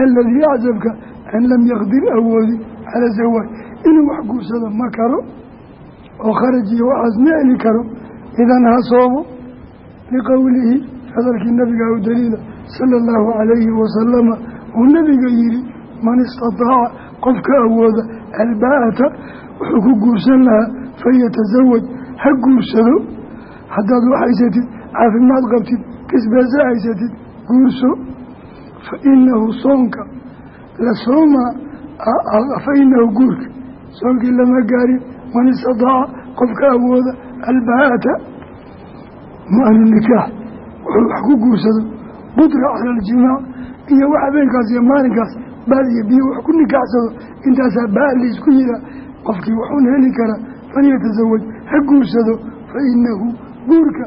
aladii aczabka an lam yaqdir awoodi calaa zawaaj inuu wax guursado ma karo oo kharaj iyo waxaas ma eli karo idan ha soomo liqowlihi hadalkii nabiga u daliila sala allahu calayhi wasalama uu nabiga yihi man istataaca qofka awooda albaa'ata wuxuu ku guursan lahaa fayatasawaj ha guursado haddaad wax haysatid caafimaad qabtid kisbeese haysatid guurso fa inahu soonka la soomaa fa inahu guurka soonkii lama gaarin man istataaca qofka awooda albaa'ata mu'anu nikaax wuxuu wax ku guursado qudra cala aljimaac iyo wax habeenkaas iyo maalinkaas baal iyo biyo wax ku nikaaxsado intaasaa baa la isku yihaa qofkii waxuun heli karaa falyatasawaj ha guursado fa guurka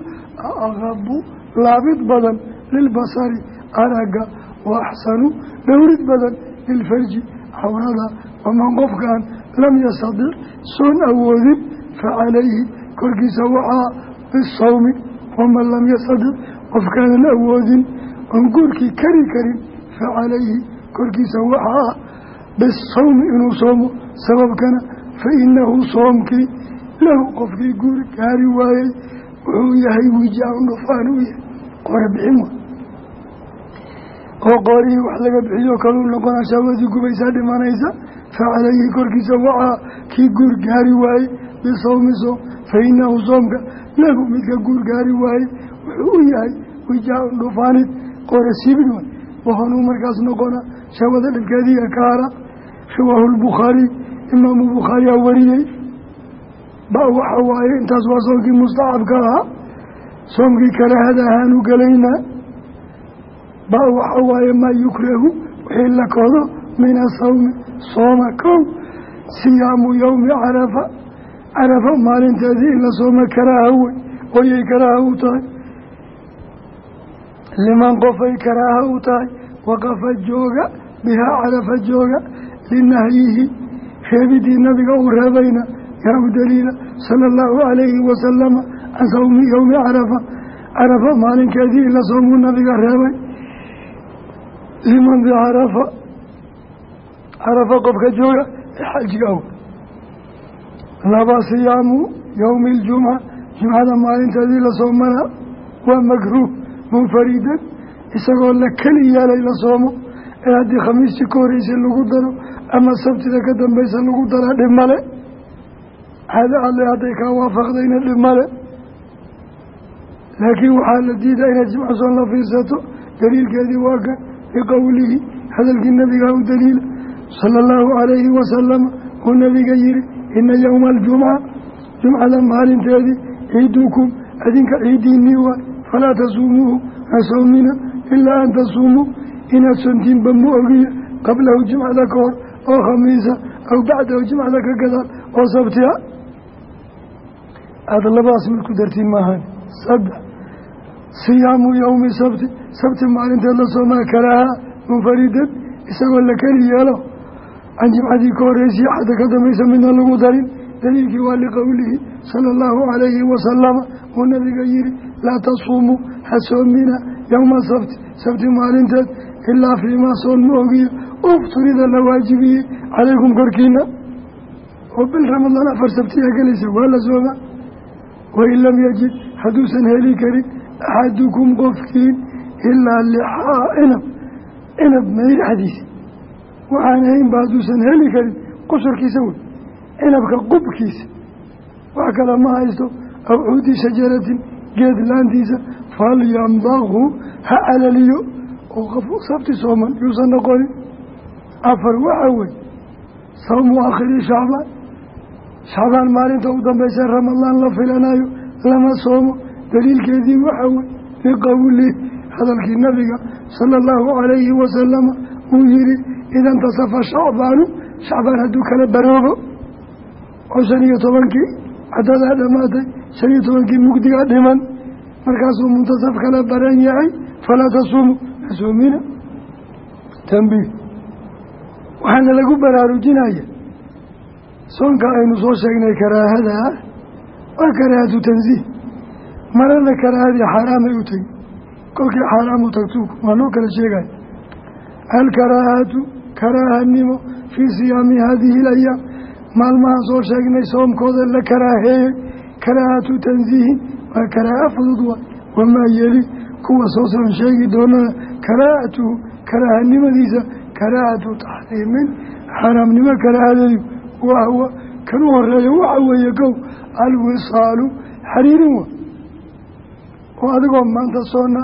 aqabu laabid badan lilbasari aragga wa axsanu dhowrid badan lilfarji xawrada waman qofkaan lam yastadic soon awoodin facalayhi korkiisa waxaa bisawmi waman lam yastadic qofkaanan awoodin oon guurkii kari karin facalayhi korkiisa waxaa bisawmi inuu soomo sababkana fa inahu soomkii lahu qofkii guur gaari waayey wuxuu yahay wijaa-un dhufaan u yahay qore bixin wa oo qoorihii wax laga bixiyo kaluu noqona shaawadii gubaysaa dhimanaysa facalayhi korkiisa waxaa kii guur gaari waayey bisawmi soom fa inahu soomka lahu midka guur gaari waayey wuxuu u yahay wijaa-un dhufaanid qore sibid way markaas noqona shawada dhibkeediga ka hara rawaahu lbukhaariy imaamu bukhaariyaa wariyey ba waxa waaye intaas waa soomkii mustaxabka ahaa soomkii karaahada ahaanu gelaynaa ba waxa waaye maa yukrahu wixii la kodo min asawmi sooma kow siyaamu yowmi carafa carafa maalinteedii in la sooma karaaha wey oyay karaaha u tahay. Liman qofay karaaha u tahay. Waqafa jooga bihaa carafa jooga linahyihi reebidii nabiga uu reebayna yaa u daliila sala allahu calayhi wasalama can sawmi yowmi carafa carafa maalinkeedii in la nabiga reebay liman bicarafa carafa qofka jooga xajiga aw laba siyaamu yowmi iljumca jumcada maalinteedii la soomana waa makruuh munfaridan isagoo la keli yeelay la soomo. Ee haddii khamiistii ka horreysay lagu daro ama sabtida ka dambaysa lagu daraa dhib male caado alle hadday kaa waafaqdayna dhib male laakiin waxaa la diidaa inaad jimcasoon la fiirsato daliilkeedii waa kan biqowlihi hadalkii nabigaa u daliila sala allahu calayhi wasalama uu nabiga yihi ina yowma aljumca jumcada maalinteedii ciidukum adinka ciidiinii waay falaa tasuumuuhu ha soomina ilaa an tasuumuu inaad sontiinba ma ogiya qablahu jimcada ka hor oo khamiisa aw bacdahu jimcada ka gadaal oo sabtiha aada labadaas mid dartiin maahan siyaamu yowmi sabti sabti maalinteed la soomaa karaaha munfaridan isagoo la keli yeelo. Can jimcadii ka horreysii xadda ka dambaysa midna lagu darin. Daliilkii waa liqowlihi sala allahu calayhi wasalama uu nabiga yihi laa tasuumuu ha soomina yowma sabti sabti maalinteed ilaa fiimaa soon ma ogiyo ufturida la waajibiyey calaykum korkiina oo bil ramadaan afar sabtiya gelaysa waa la sooma wain lam yajid hadduusan heli karin axadukum qofkiin ilaa lixaa cinab cinab mayraxdiisa waxaan ahaynba hadduusan heli karin qusurkiisa wey cinabka qubkiisa wax kale ma haysto aw cuudi shajaratin geed laantiisa falyamdaqhu ha calaliyo oo qof sabti sooman yuusan noqonin afar waxaa wey sawmu aakhiri shacbaan shacbaan maalinta u dambaysa ramadaan la filanayo lama soomo daliilkeedii waxaa wey liqowlih hadalkii nabiga sala allahu calayhi wasalama uu yihi ida intasafa shacbaanu shacbaan hadduu kala baroobo oo shan iyo tobankii cadadaa dhammaatay shan iyo tobankii mugdigaa dhiman markaasuu muntasaf kala baran yahay falaa tasuumu hasuumina tambiih waxaana lagu baraarujinaya soonka aynu soo sheegnay karaahada waa karaahatu tansiih marada karaahadii xaaraamay u tegi kolkii xaaraam u tagtu waa noo kala sheegaya alkaraahatu karaahanimo fii siyaami haadihi ilayaam maalmahan soo sheegnay soomkooda la karaaheeyey karaahatu tansiihin waa karaaha fudud waay wamaa yeli. Kuwa soo soon sheegi doonana karaahatuhu karaahanimadiisa karaahatu taxriimin. Xaaraamnimo karaahadeedu wahwa kan u horreeya waxa weeye kow alwisaalu xariirin wa oo adigoo maanta soona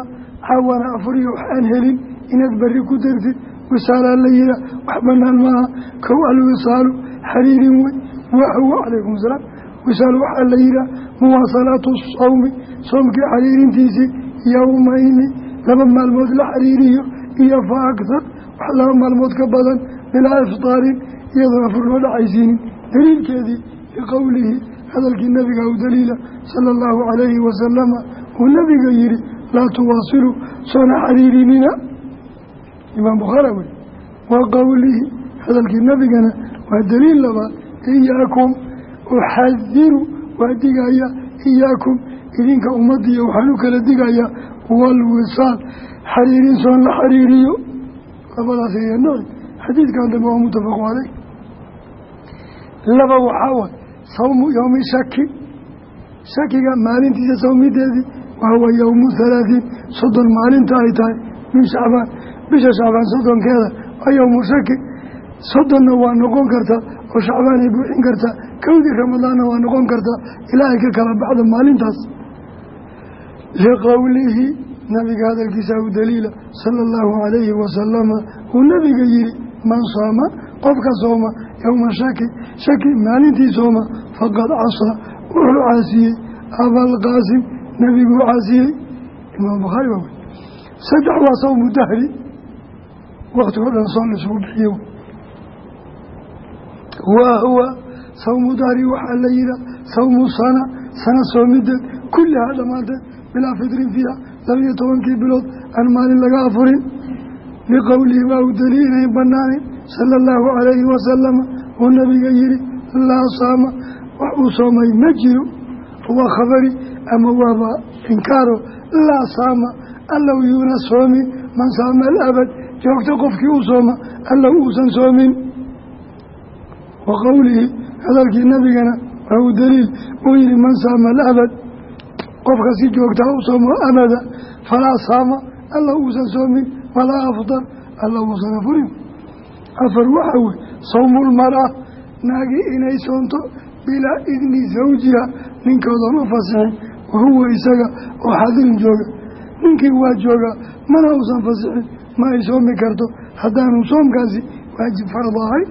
caawana afuriyo waxaan helin inaad berri ku dartid wisaalaa la yihaa wax banaan maaha kow alwisaalu xariirin wey wahwa calaykum asalaam wisaal waxaa la yihaa muwaasalaatu sawmi soomkii xariirintiisii yowmayni laba maalmood la xariiriyo iyo fa akhar wax laba maalmood ka badan bilaa iftaarin iyadoon afur loo dhacaysiinin. Daliilkeedii liqowlihi hadalkii nabiga u daliila sala allahu calayhi wasalama uu nabiga yihi laa tuwaasilu soona xariirinina. Imaam bukhaara wey wa qowlihi hadalkii nabigana waa daliil labaad iyaakum uxadiru waa digaya iyaakum idinka ummadiya waxaan u kala digayaa walwisaal xariirin soon la xariiriyo. Labadaas iyo noci xadiidkan dambe waa mutafaqu caleyh laba waxaa way sawmu yowmi shaki shakiga maalintiisa sawmideedii wahuwa yowmu halaahiin soddon maalinta ay tahay min shacbaan bisha shacbaan soddonkeeda waa yowmu shaki soddonna waa noqon kartaa oo shacbaan ay buuxin kartaa kowdii ramadaanna waa noqon kartaa ilaa ay ka kala baxdo maalintaas liqowlihi nabiga hadalkiisa u daliila sala allahu calayhi wasalama uu nabiga yihi man saama qofka sooma yowma shaki shaki maalintii sooma faqad casaa wuxuu caasiyey abalqaasim nebiguu caasiyey imaam bukhaari waa wey saddex waa sawmu dahri waktigoo dhan soon isugu bixiyo waa huwa sawmu dahri waxaa la yihaa sawmu sana sana soomideed kullihaa dhammaanteed bilaa fitrin fiiha labiyo tobankii bilood aan maalin laga afurin. Liqowlihi baa u daliil inayn banaanin sala allahu calayhi wasalama uu nabiga yihi laa saama wax uu soomay ma jiro. Waa khabari ama waaba inkaaro laa saama allow yuuna soomin man saama alabad joogto qofkii u sooma allow uusan soomin wa qowlihi hadalkii nabigana waa u daliil uu yihi man saama alabad qofka si joogtaa u soomo abada falaa saama alla uusan soomin walaa afdar alla uusan afurin afar waxaa wey sawmulmara naagi inay soonto bilaa idni zawjiha ninkoodan u wahuwa isaga oo xadirin jooga. Ninkii waa joogaa mana uusan fasixin ma ay soomi karto. Haddaanu soomkaasi waajib farad ahay.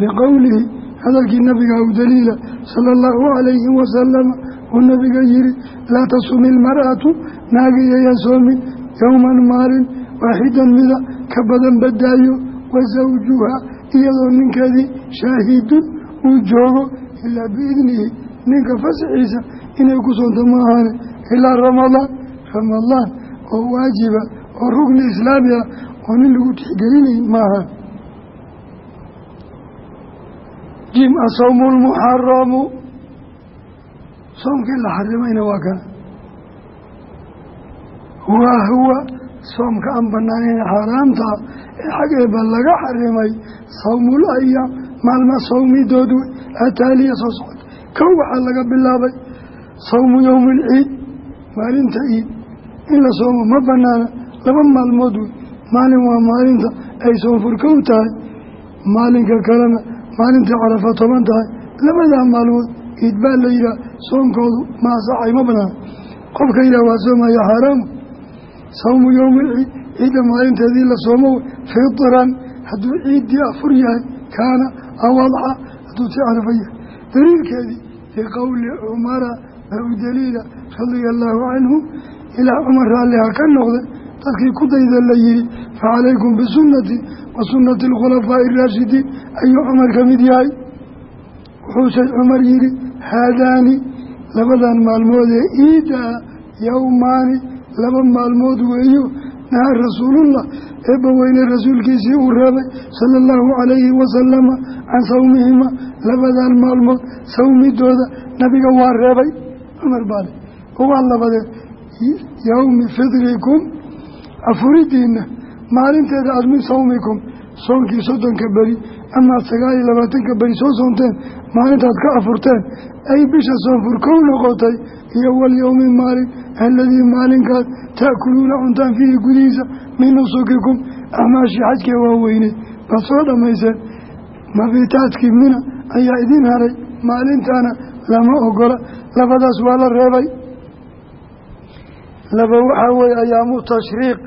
Liqowlihi hadalkii nabiga u daliila sala allahu calayhi wasalama uu nabiga yihi laa tasumi ilmar'atu naagiyaya soomin yowman maalin waaxidan mida ka badan badaayo wa sawjuha iyadoo ninkeedii shaahidun uu joogo ilaa biidnihi ninka fasaxiisa inay ku soonto maahane ilaa ramadaan ramadaan oo waajiba oo rugni islaami ah oo nin lagu tixgelinayn maaha. Jim asawmu lmuxaramu soomkii la xarimayna waa kana waa huwa soomka aan banaanayn xaaraamta ee xag eeba laga xarimay sawmul ayaam maalma sawmidood wey ataaliya soo socota kow waxaa laga bilaabay sawmu yowmi alciid maalinta iid in la soomo ma banaana laba maalmood wey. Maalin waa maalinta ay soonfurka u tahay. Maalinka kalena maalintai carafa toban tahay. Labadaa maalmood iid baa la yidhaha soonkoodu ma asaxay ma banaana qofka yidhah waa soomaya xaaraamu sawmu yowmi alciid ciidda maalinteedii la soomo fitran hadduu ciiddii afur yahay kaana aw adxa hadduu si carafa daliilkeedii liqowli cumara baa u daliila radia allaahu canhu ilaa cumar raalliha ka noqda dadkii ku dayda la yihi facalaykum bisunati wa sunati alkhulafaa'i araashidiin ayuu cumar ka mid yahay wuxuuse cumar yihi haadaani labadan maalmoodee iidaa yowmaani laba maalmood weeyo nahaa rasuulullah eebba weyne rasuulkiisii uu reebay sala allahu calayhi wasalama can sawmihima labadan maalmood sawmidooda nabiga waa reebay cumar baale waa labadeed yowmi fidrikum afuridiina maalinteeda aad min sawmikum soonkii soddonka beri amaad sagaal iyo labaatanka beri soo soonteen maalintaad ka afurteen ay bisha soonfur kow noqotay iyo walyowmi maalin aladii maalinkaad taakuluuna cuntaan fiihi gudihiisa min nusukikum acmaashii xajkee waaweyneed baad soo dhammayseen mabitaadkii mina ayaa idin haray maalintaana lama ogola. Labadaas waa la reebay. Laba waxaa weeye ayaamu tashriiq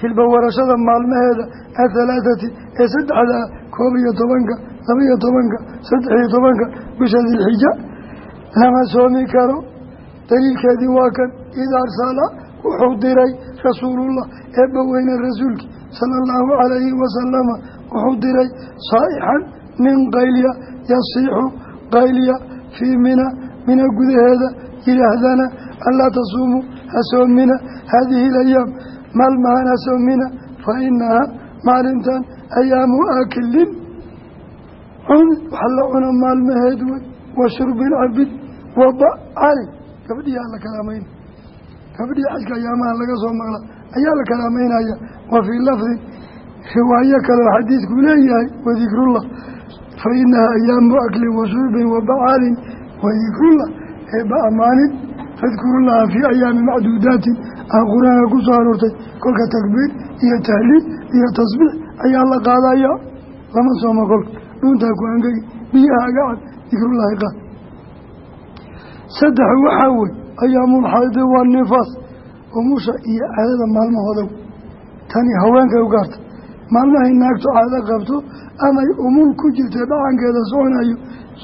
hilba warashada maalmaheeda athalaatati ee saddexda ah koob iyo tobanka laba iyo tobanka saddex iyo tobanka bisha dilxija lama soomi karo. Daliilkeedii waa kan id arsala wuxuu diray rasuulullah eebba weyne rasuulkii sala allahu calayhi wasalama wuxuu diray saa'ixan nin qaylya yasiixu qaylya fii mina mina gudaheeda yidhaahdana anlaa tasuumuu hasoomina haadihi alayaam maalmahan hasoomina fa inahaa maalintan ayaamu aakilin wax la cuno maalmaheed wey wa shurbin cabid wabacali gabadhii aa la kalaamayna gabadhii xajka ayaamaha laga soo maqla ayaa la kalaamaynaya wa fii lafdin riwaayo kaleo xadiidku leeyahay wadikrullah fa inahaa ayaamu aklin wa shurbin wa bacaalin wadikrullah eeba ammaanin fadkurullaha fii ayaami macduudaatin ah qur'aanka ku soo aroortay kolka takbiir iyo tahliil iyo tasbiix ayaa la qaadaya lama sooma kolka dhuuntaa ku angegi biyaha aga cad dikrullaahi qaad saddex waxaa wey ayaamulxaydi waa nifaas umusha iyo caadada maalmahooda tani haweenkay u gaarta maalmahay naagto caado qabto amay umul ku jirta dhacankeeda soconayo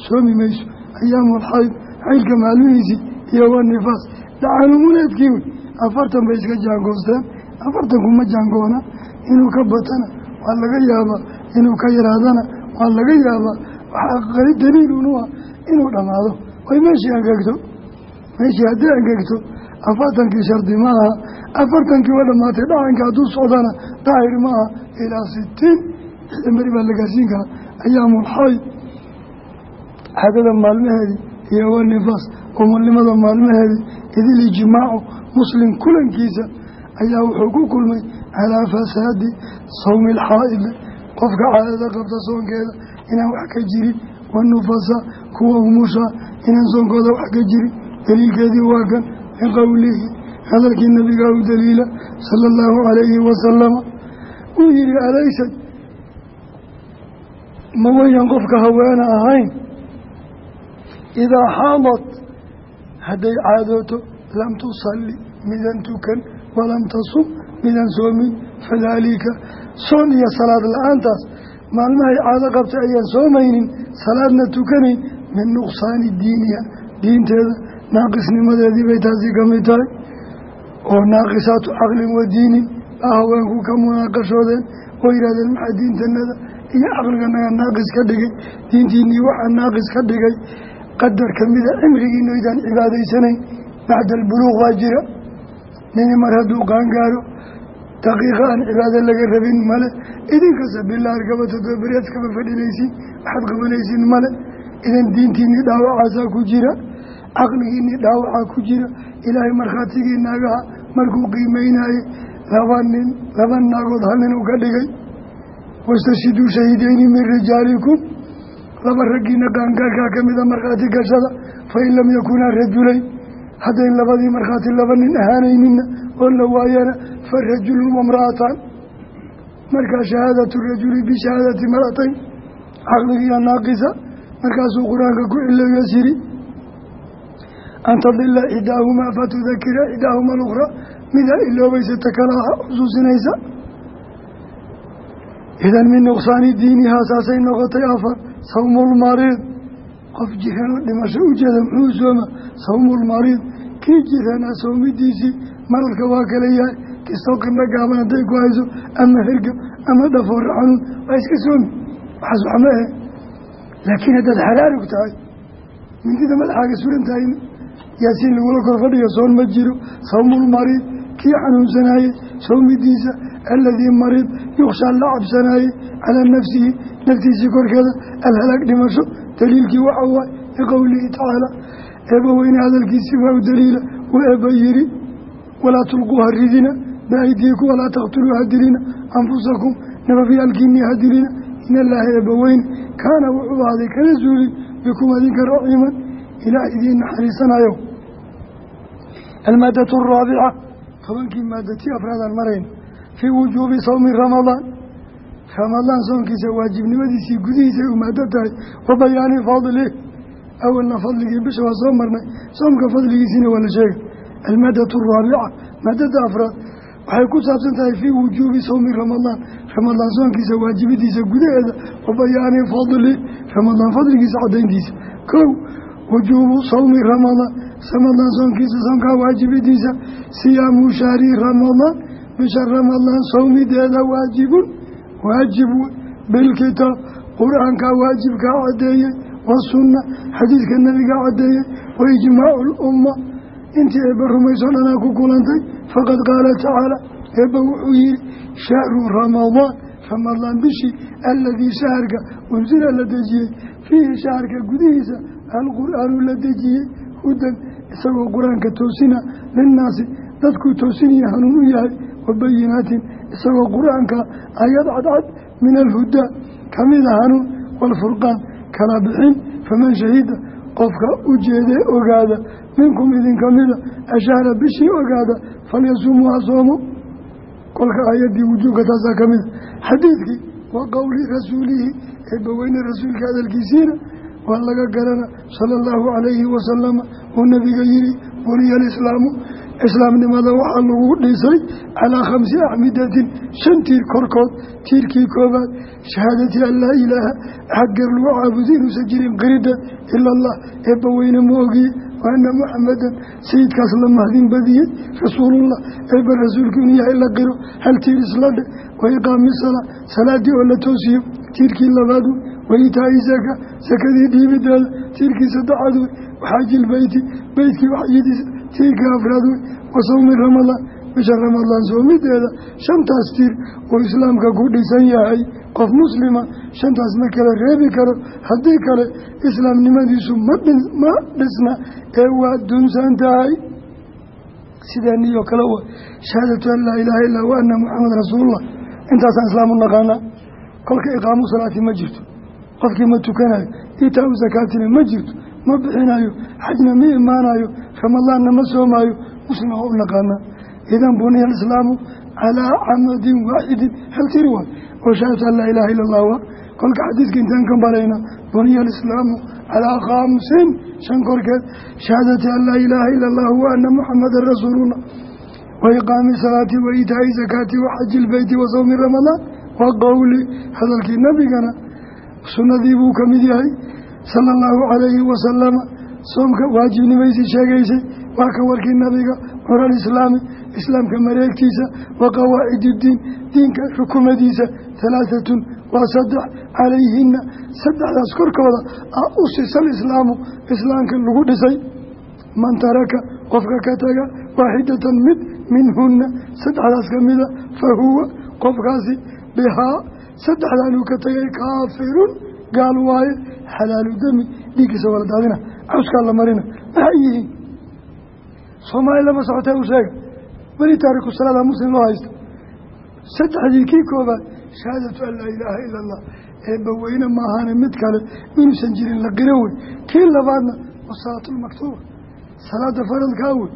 soomi mayso. Ayaamulxayd xaylka maalmihiisii iyo waa nifaas dhacan umuleedkii wey. Afartan bay iska jaangoosteen. Afartanku ma jaangoona. Inuu ka batana waa laga yaabaa. Inuu ka yaraadana waa laga yaabaa. Waxaa daliilunu ah inuu dhammaado way meeshii angegto meeshii haddii angegto afartankii shardi ma afartankii waa dhamaatay dhacanka hadduu socdana daahir ma aha ilaa sitiin beri baa la gaarsiin karaa ayaamulxayd xadada maalmaheedii iyo wa nifaas umulnimada maalmaheedii idil ijmaacu muslim kulankiisa ayaa wuxuu ku kulmay calaa fasaadi sawmi alxaa'idi qofka caadada qabta soonkeeda inaan wax ka jirin wanufasa kuwa umusha inaan soonkooda wax ka jirin daliilkeedii waa kan min qowlihi hadalkii nabiga u daliila sala allahu calayhi wasalama uu yihi alaysad ma weyan qofka haweena ahayn? Idaa xaadat hadday caadooto lam tusalli midan tukan walam tasum midan soomin fadaalika soon iyo salaad la'aantaas maalmahay caado qabtay ayaan soomaynin salaadna tukanayn min nuqsaani diiniha diinteeda naaqisnimadeedii bay taasi ka mid tahay oo naaqisaatu caqlin wa diinin baa haweenku ka munaaqashoodeen oo yidhahdeen maxaa diintanada iyo caqliganaga naaqis ka dhigay diintiinii waxaa naaqis ka dhigay qadar ka mida cimrigiina aydaan cibaadaysanayn bacda albuluuq waa jira nini mar hadduu qaangaaro daqiiqa aan cibaado laga rabin male idinkasta bilaar gaba todobariyaad kama fadhinaysiin waxaad qabanaysiin male idan diintiinii dhaawacaasaa ku jira caqligiinii dhaawacaa ku jira ilaahay markhaatigii naagaha markuu qiimeynayey laba nin laba naagood hal nin u ka dhigay. Wastashiduu shahiideyni min rijaalikum. Laba raggiina qaangaarkaa ka mida markhaati gashada fain lam yakunaa rajulayn. Haddayn labadii markhaati laba nin ahaanaynina oo la waayana fa rajulun wamra'atan markaa shahaadatu rajuli bishahaadati maratayn caqligiiya naaqisa markaasuu qur'aanka ku cileeyas yidhi an tadila ixdaahumaa fatudakira ixdaahuma alukhraa midaa iloobaysata kalaha xusuusinaysa idan min nuqsaani diinihaa saasay noqotay afar sawmulmariid qof jiranoo dhimasho ujeeda muxuu sooma sawmulmariid kii jirana sawmidiisii mararka waa kala yahay kistoo qindho gaaban hadday ku hayso ama hergab ama dhafoora xanuun waa iska soomi waxaas waxma ahe laakiin haddaad xalaarug tahay mindida madaxaaga suran tahay yaasiin lagula kor fadhiyo soon ma jiro. Sawmulmariid kii xanuunsanaayey. Sawmidiisa aladii mariid yukshaa la cabsanaayey calaa nafsihi naftiisii korkeeda alhalaag dhimasho. Daliilkii waxa waay liqowlihi tacaala eebba weyne hadalkiisii waa u daliila. Uu eebba yidhi walaa tulquu ha ridina biaydiikum walaa taqtuluu ha dilina anfusakum nabafyaalkiinii ha dilina in allaaha eebba weyne kaana wuxuu ahday kana suulin bikum adinka raxiiman ilaah idiin almaadatu araabica tobankii maadatii afraadaan marayna fii wujuubi sawmi ramadaan ramadaan soonkiisa waajibnimadiisii gudihiisa ay umaado tahay wa bayaani fadlih awalna fadligii bisha waa soo marnay soomka fadligiisiina waa la sheegay almaadatu araabica maadada afraad waxay ku saabsan tahay fii wujuubi sawmi ramadaan ramadaan soonkiisa waajibidiisa gudaheeda wa bayaani fadlih ramadaan fadligiisa cadayntiisa kow wujuubu sawmi ramadaan ramadaan soonkiisa soonkaa waajibidiisa siyaamu shahri ramadaan bisha ramadaan sawmideeda waajibun waajib bilkitaab qur'aankaa waajibkaa caddeeyey wasunna xadiidka nabigaa caddeeyey wa ijmaacu lumma intii eebba rumayso dhanaa ku kulantay faqad qaala tacaala eebba wuxuu yihi shahru ramadaan ramadaan bishii aladii shaharka unsila la dejiyey fiihi shaharka gudihiisa alqur-aanu la dejiyey hudan isagoo qur'aanka toosina linnaasi. Dadkuu toosiniyo hanuun u yahay wabayinaatin isagoo qur'aanka ayad cadcad min alhudaa kamida hanuun waalfurqaan kala bixin faman shahida qofka u jeedee ogaada. Minkum idinka mida ashahra bishii ogaada falyasumuu ha soomo kolka aayaddii wujuubka taasaa ka mida xadiidkii wa qowli rasuulihi eebbaweyne rasuulka hadalkiisiina waa laga garana sala allahu calayhi wasalama uu nabiga yihi buniya alislaamu islaamnimada waxaa lagu dhisay calaa khamsi acmidatin shan tiir korkood. Tiirkii koobaad shahaadati an laa ilaaha axad lagu caabudo inuusan jirin qirida ila allah eebba weyne ma ogiye wa ana muxamadan sayidkaas la mahdin badiyey rasuulullah eebba rasuulku inuu yahay la qiro hal tiir isla dhe wa iqaami salaa salaadii oo la toosiyo tiirkii labaad wey wa itaa'i saka sakadii dhiibideeda tiirkii saddexaad wey waxaajilbeyti beytkii waxyidiisa tiirka afraad wey wa sawmi ramadaan bisha ramadaan soomideeda shantaas tiir uu islaamka ku dhisan yahay qof muslima shantaas ma kala reebi karo. Haddii kale islaamnimadiisu ma dhisna ee waa dunsan tahay. Sidaaniyo kale wa shahaadatu an laa ilaaha illaa wa ana muxamed rasuulullah. Intaasaan islaamu naqaanaa. Kolka iqaamu salaati ma jirto qofkii ma tukanayo itaa u sakaatina ma jirto ma bixinayo xajna ma imaanayo ramadaanna ma soomaayo muslim waa u naqaanaa idan buniya alislaamu calaa camadin waaxidin hal tiri waay? Oo shahadatu an laa ilaaha illa allah wa kolka xadiidka intaan ka barayna buniya alislaamu calaa khamsin shan korkeed shahaadati an laa ilaaha ila allahu wa ana muxamadan rasuulullah. Wa iqaami salaati wa iitaa'i zakaati wa xaji ilbeyti wa sawmi ramadaan wa qowli hadalkii nebigana sunnadii buu ka mid yahay. Sala allahu calayhi wasalama soomka waajibnimaysii sheegaysay waa ka warkii nabiga cural islaami islaamka mareegtiisa wa qawaacid iddiin diinka xukumadiisa halaahatun waa saddex calayhina saddexdaas korkooda ah usisa alislaamu islaamka lagu dhisay. Man taraka qofka ka taga waaxidatan mid minhunna saddexdaas ka mida fa huwa qofkaasi bihaa saddexdaanuu ka tegay kaafirun gaal waaye xalaalu dami dhiiggiisa wala daadina cawskaa la marina maxay yihiin? Soomaali lama socotee u sheega weli taariku salaada muslim loo haysta saddexdii kii koobaad shahaadatu an laa ilaaha ila allah eebba weyne maahane mid kale inuusan jirin la qiro wey. Kii labaadna wasalaatulmaktuuba salaada faradkaa wey.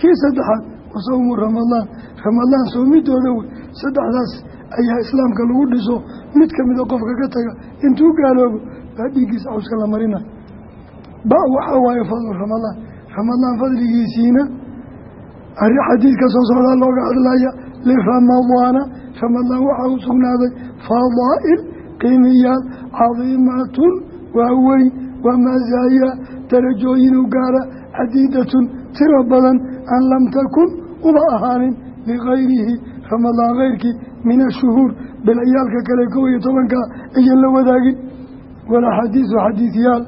Kii saddexaad wasawmu ramadaan ramadaan soomidooda wey. Saddexdaas ayaa islaamka lagu dhiso mid kamida qofka ka taga intuu gaaloobo baa dhiiggiisa cawska la marinayo ba waxaa waaye fadlu ramadaan ramadaan fadligiisiina arri xadiidka soo socdaa looga hadlaya liramadaana ramadaan waxaa u sugnaaday fadaa'il qiimiyaal cadiimatun waaweyn waa masaaya darajooyin u gaara cadiidatun tiro badan an lam takun uba ahaanin ligayrihi ramadaan keyrkii min ashuhuur bilayaalka kale kow iyo tobankaa ayan la wadaagin walaxadiisu xadiidyaal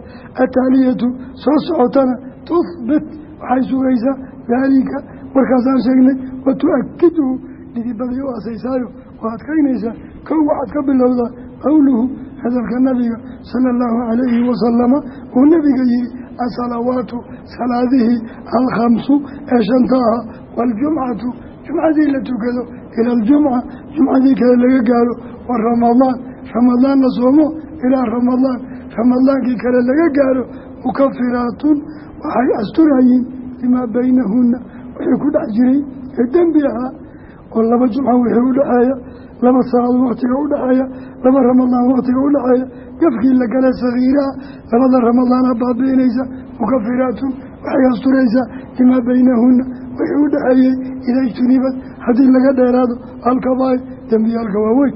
ataaliyatu soo socotana tuhbit waxay sugaysaa daalika warkaasaan sheegnay wa tu-akiduhu dhidibaday u asaysaayo oo adkaynaysaa kow waxaad ka bilowdaa qowluhu hadalka nabiga sala allahu calayhi wasalama uu nabiga yihi asalawaatu salaadihii alkhamsu ee shanta aha jumcadii la tukado ila aljumca jumcadii kale laga gaaro wa ramadaan. Ramadaan la soomo ilaa ramadaan. Ramadaankii kale laga gaaro mukafiraatun waxay asturayiin limaa baynahunna. Wixii ku dhex jiray ee dembi ahaa oo laba jumca wixii udhexeeya laba salaadood waktiga udhexeeya laba ramadaan waktiga udhexeeya gafkii la gala sagiiraha labada ramadaana baabi'inaysa mukafiraatun waxay asturaysaa limaa baynahunna wixii udhexeeyey idaa ijtunibad haddii laga dheeraado alkabaa'ir dembiyaalka waaweyn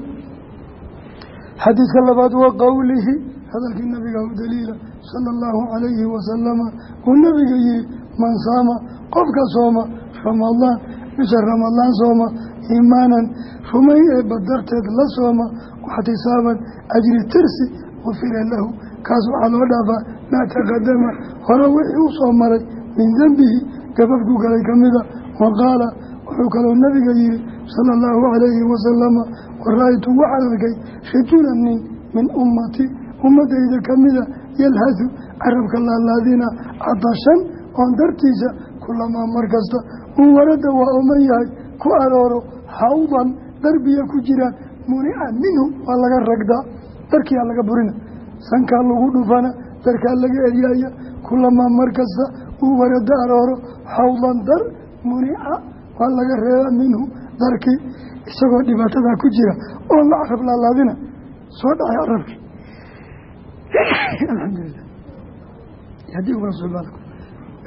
xadiidka labaad wa qowlihi hadalkii nabiga u daliila sala allahu calayhi wasalama uu nabiga yihi man saama qofka sooma ramadaan bisha ramadaan sooma iimaanan rumayn eebba darteed la sooma waxtisaaban ajri tirsi gufira lahu. Kaas waxaa loo dhaafaa maa taqadama hore wixii u soo maray min dembihi gabafku galay ka mida wa qaala wuxuu kaloo nabiga yihi sala allahu calayhi wasalama wara-aytu waxaan arkay rajulan nin min ummati ummadayda kamida yalhadu carabka laalaadina cadashan oon dartiisa kulamaa mar kasta un warada waa oman yahay ku arooro xawdan darbiya ku jiraan munica minhu waa laga ragdaa darkiyaa laga burina sankaa lagu dhufana darkaa laga eryaaya kulamaa mar kasta uu warada arooro xawdan dar munica waa laga reeba minhu darkii isagoo dhibaatadaa ku jira oo la carab laalaadina soo dhacay carabkii. Alxamdulilah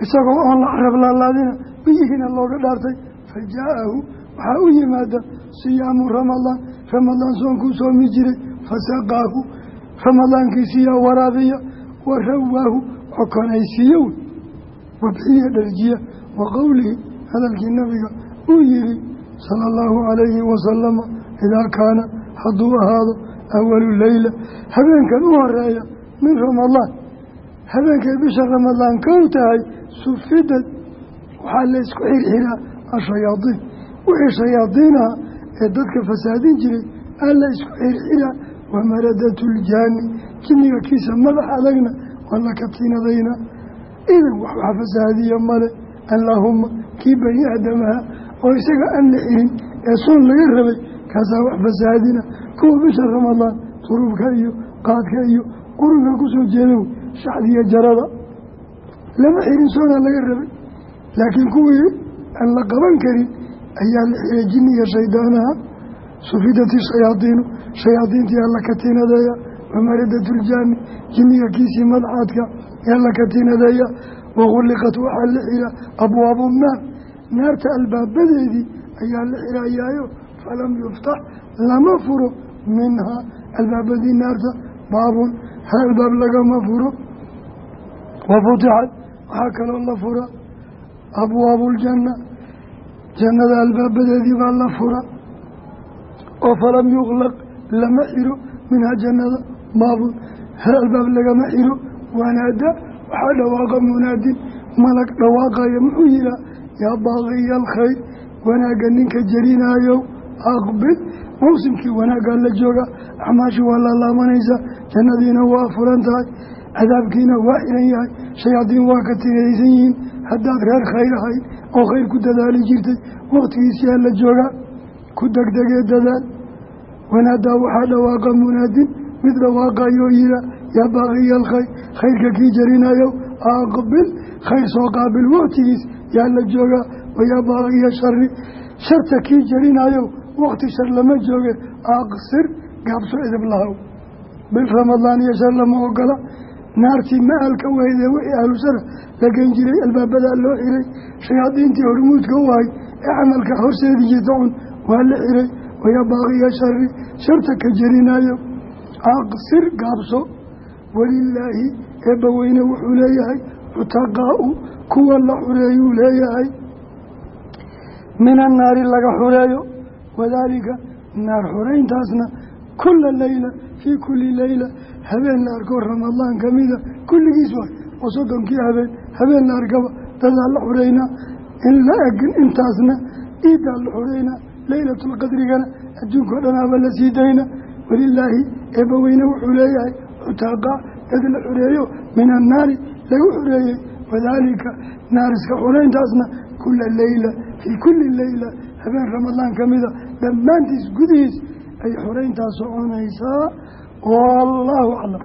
isagoo oon la carab laalaadina biyihiina looga dhaartay fa jaa-ahu waxaa u yimaada siyaamu ramadaan ramadaan soonkuu soomi jiray fasaqaahu. Ramadaankiisiyaa waraabiya wa rawaahu xokonaysiiyo wey wabxiya dharjiya wa qowlihi hadalkii nabiga uu yihi sala allahu calayhi wasalama idaa kaana hadduu ahaado awalu leyla habeenkan u horreeya min ramadaan habeenkay bisha ramadaan kow tahay sufidad waxaa la isku xirxiraa ashayaadiin. Wixii shayaadiinaha ee dadka fasaadin jiray aa la isku xirxiraa wamaradatuuljaani jinniga kiisa madax adagna waa la idan waxbaa fasaadiya male allaahuma kii bani aadamaha oo isaga aan la xirin ee soon laga rabay kaasaa wax fasaadina kuwa bisha ramadaan turubka iyo qaadka iyo qurunka ku soo jeedow shaxdiya jarada. Lama xirin soonaa laga rabay laakiin kuwii aan la qaban karin ayaa la xiray jinniya shaydaanaha sufidati shayaadiinu shayaadiintii alla katiinadeeya wamaradatuuljaani jinniga kiisii madxaadka ee alla katiinadeeya wakhulliqat waxaa la xira abwaabu naar. Naarta albaabadeedii ayaa la xirayaayo falam yuftax lama furo minhaa albaabadii naarta baabun. Hal albaab lagama furo? Wa futixad waxaa kaloo la fura abwaabu ljanna jannada albaabadeedii baa la fura. Oo falam yuklaq lama xiro minhaa jannada baabun. Hal albaab lagama xiro? Wanaada waxaa dhawaaqa munaadin malag dhawaaqaya muxuu yihaa yaa baaqiya alkhayr wanaagga ninka jarinaayo aqbil mawsimkii wanaaggaa la jooga acmaashii waa laalaabanaysaa jannadiina waa furan tahay cadaabkiina waa xiran yahay shayaadiin waa ka tiraysan yihiin haddaad reer khayr ahayd oo khayr ku dadaali jirtay waqtigiisiyaa la joogaa ku degdegee dadaal. Wanaadaa waxaa dhawaaqa munaadin mid dhawaaqayoo yihaa yaa baaqiya alkhayr khayrka kii jarinayo aqbil khayr soo qaabil waqtigiis yaa la joogaa wayaa baaqiya shari sharta kii jarinayo waqti shar lama jooge aqsir gaabso idib lahow bil ramadaan iyo shar lama ogola naartii ma-alka weyde wixii ahlusara la gen jiray albaabadaa loo xiray shayaadiintii hormuudka u ahay ee camalka horseedi jirta cun waa la xiray wayaa baaqiya shari sharta ka jarinayo aqsir gaabso walilaahi eebbaweyne wuxuu leeyahay cutaqaa-u kuwa la xureeyuu leeyahay. Min annaari laga xureeyo wadaalika naar xureyntaasna kula leyla fii kulli leyla habeen la arko ramadaan kamida kulligiis waay oo soddonkii habeen habeen la arkaba dadaa la xureynaa in la egin intaasna iidaa la xureynaa leylatulqadrigana adduunka o dhanaaba la sii dayna. Walilaahi eebbaweyne wuxuu leeyahay cutaqaa dad la xureeyo min annaari lagu xureeyey wadaalika naariska xureyntaasna kula leyla fii kulli leyla habeen ramadaan ka mida dhammaantiis gudihiis ay xureyntaas soconaysaa wallaahu aclam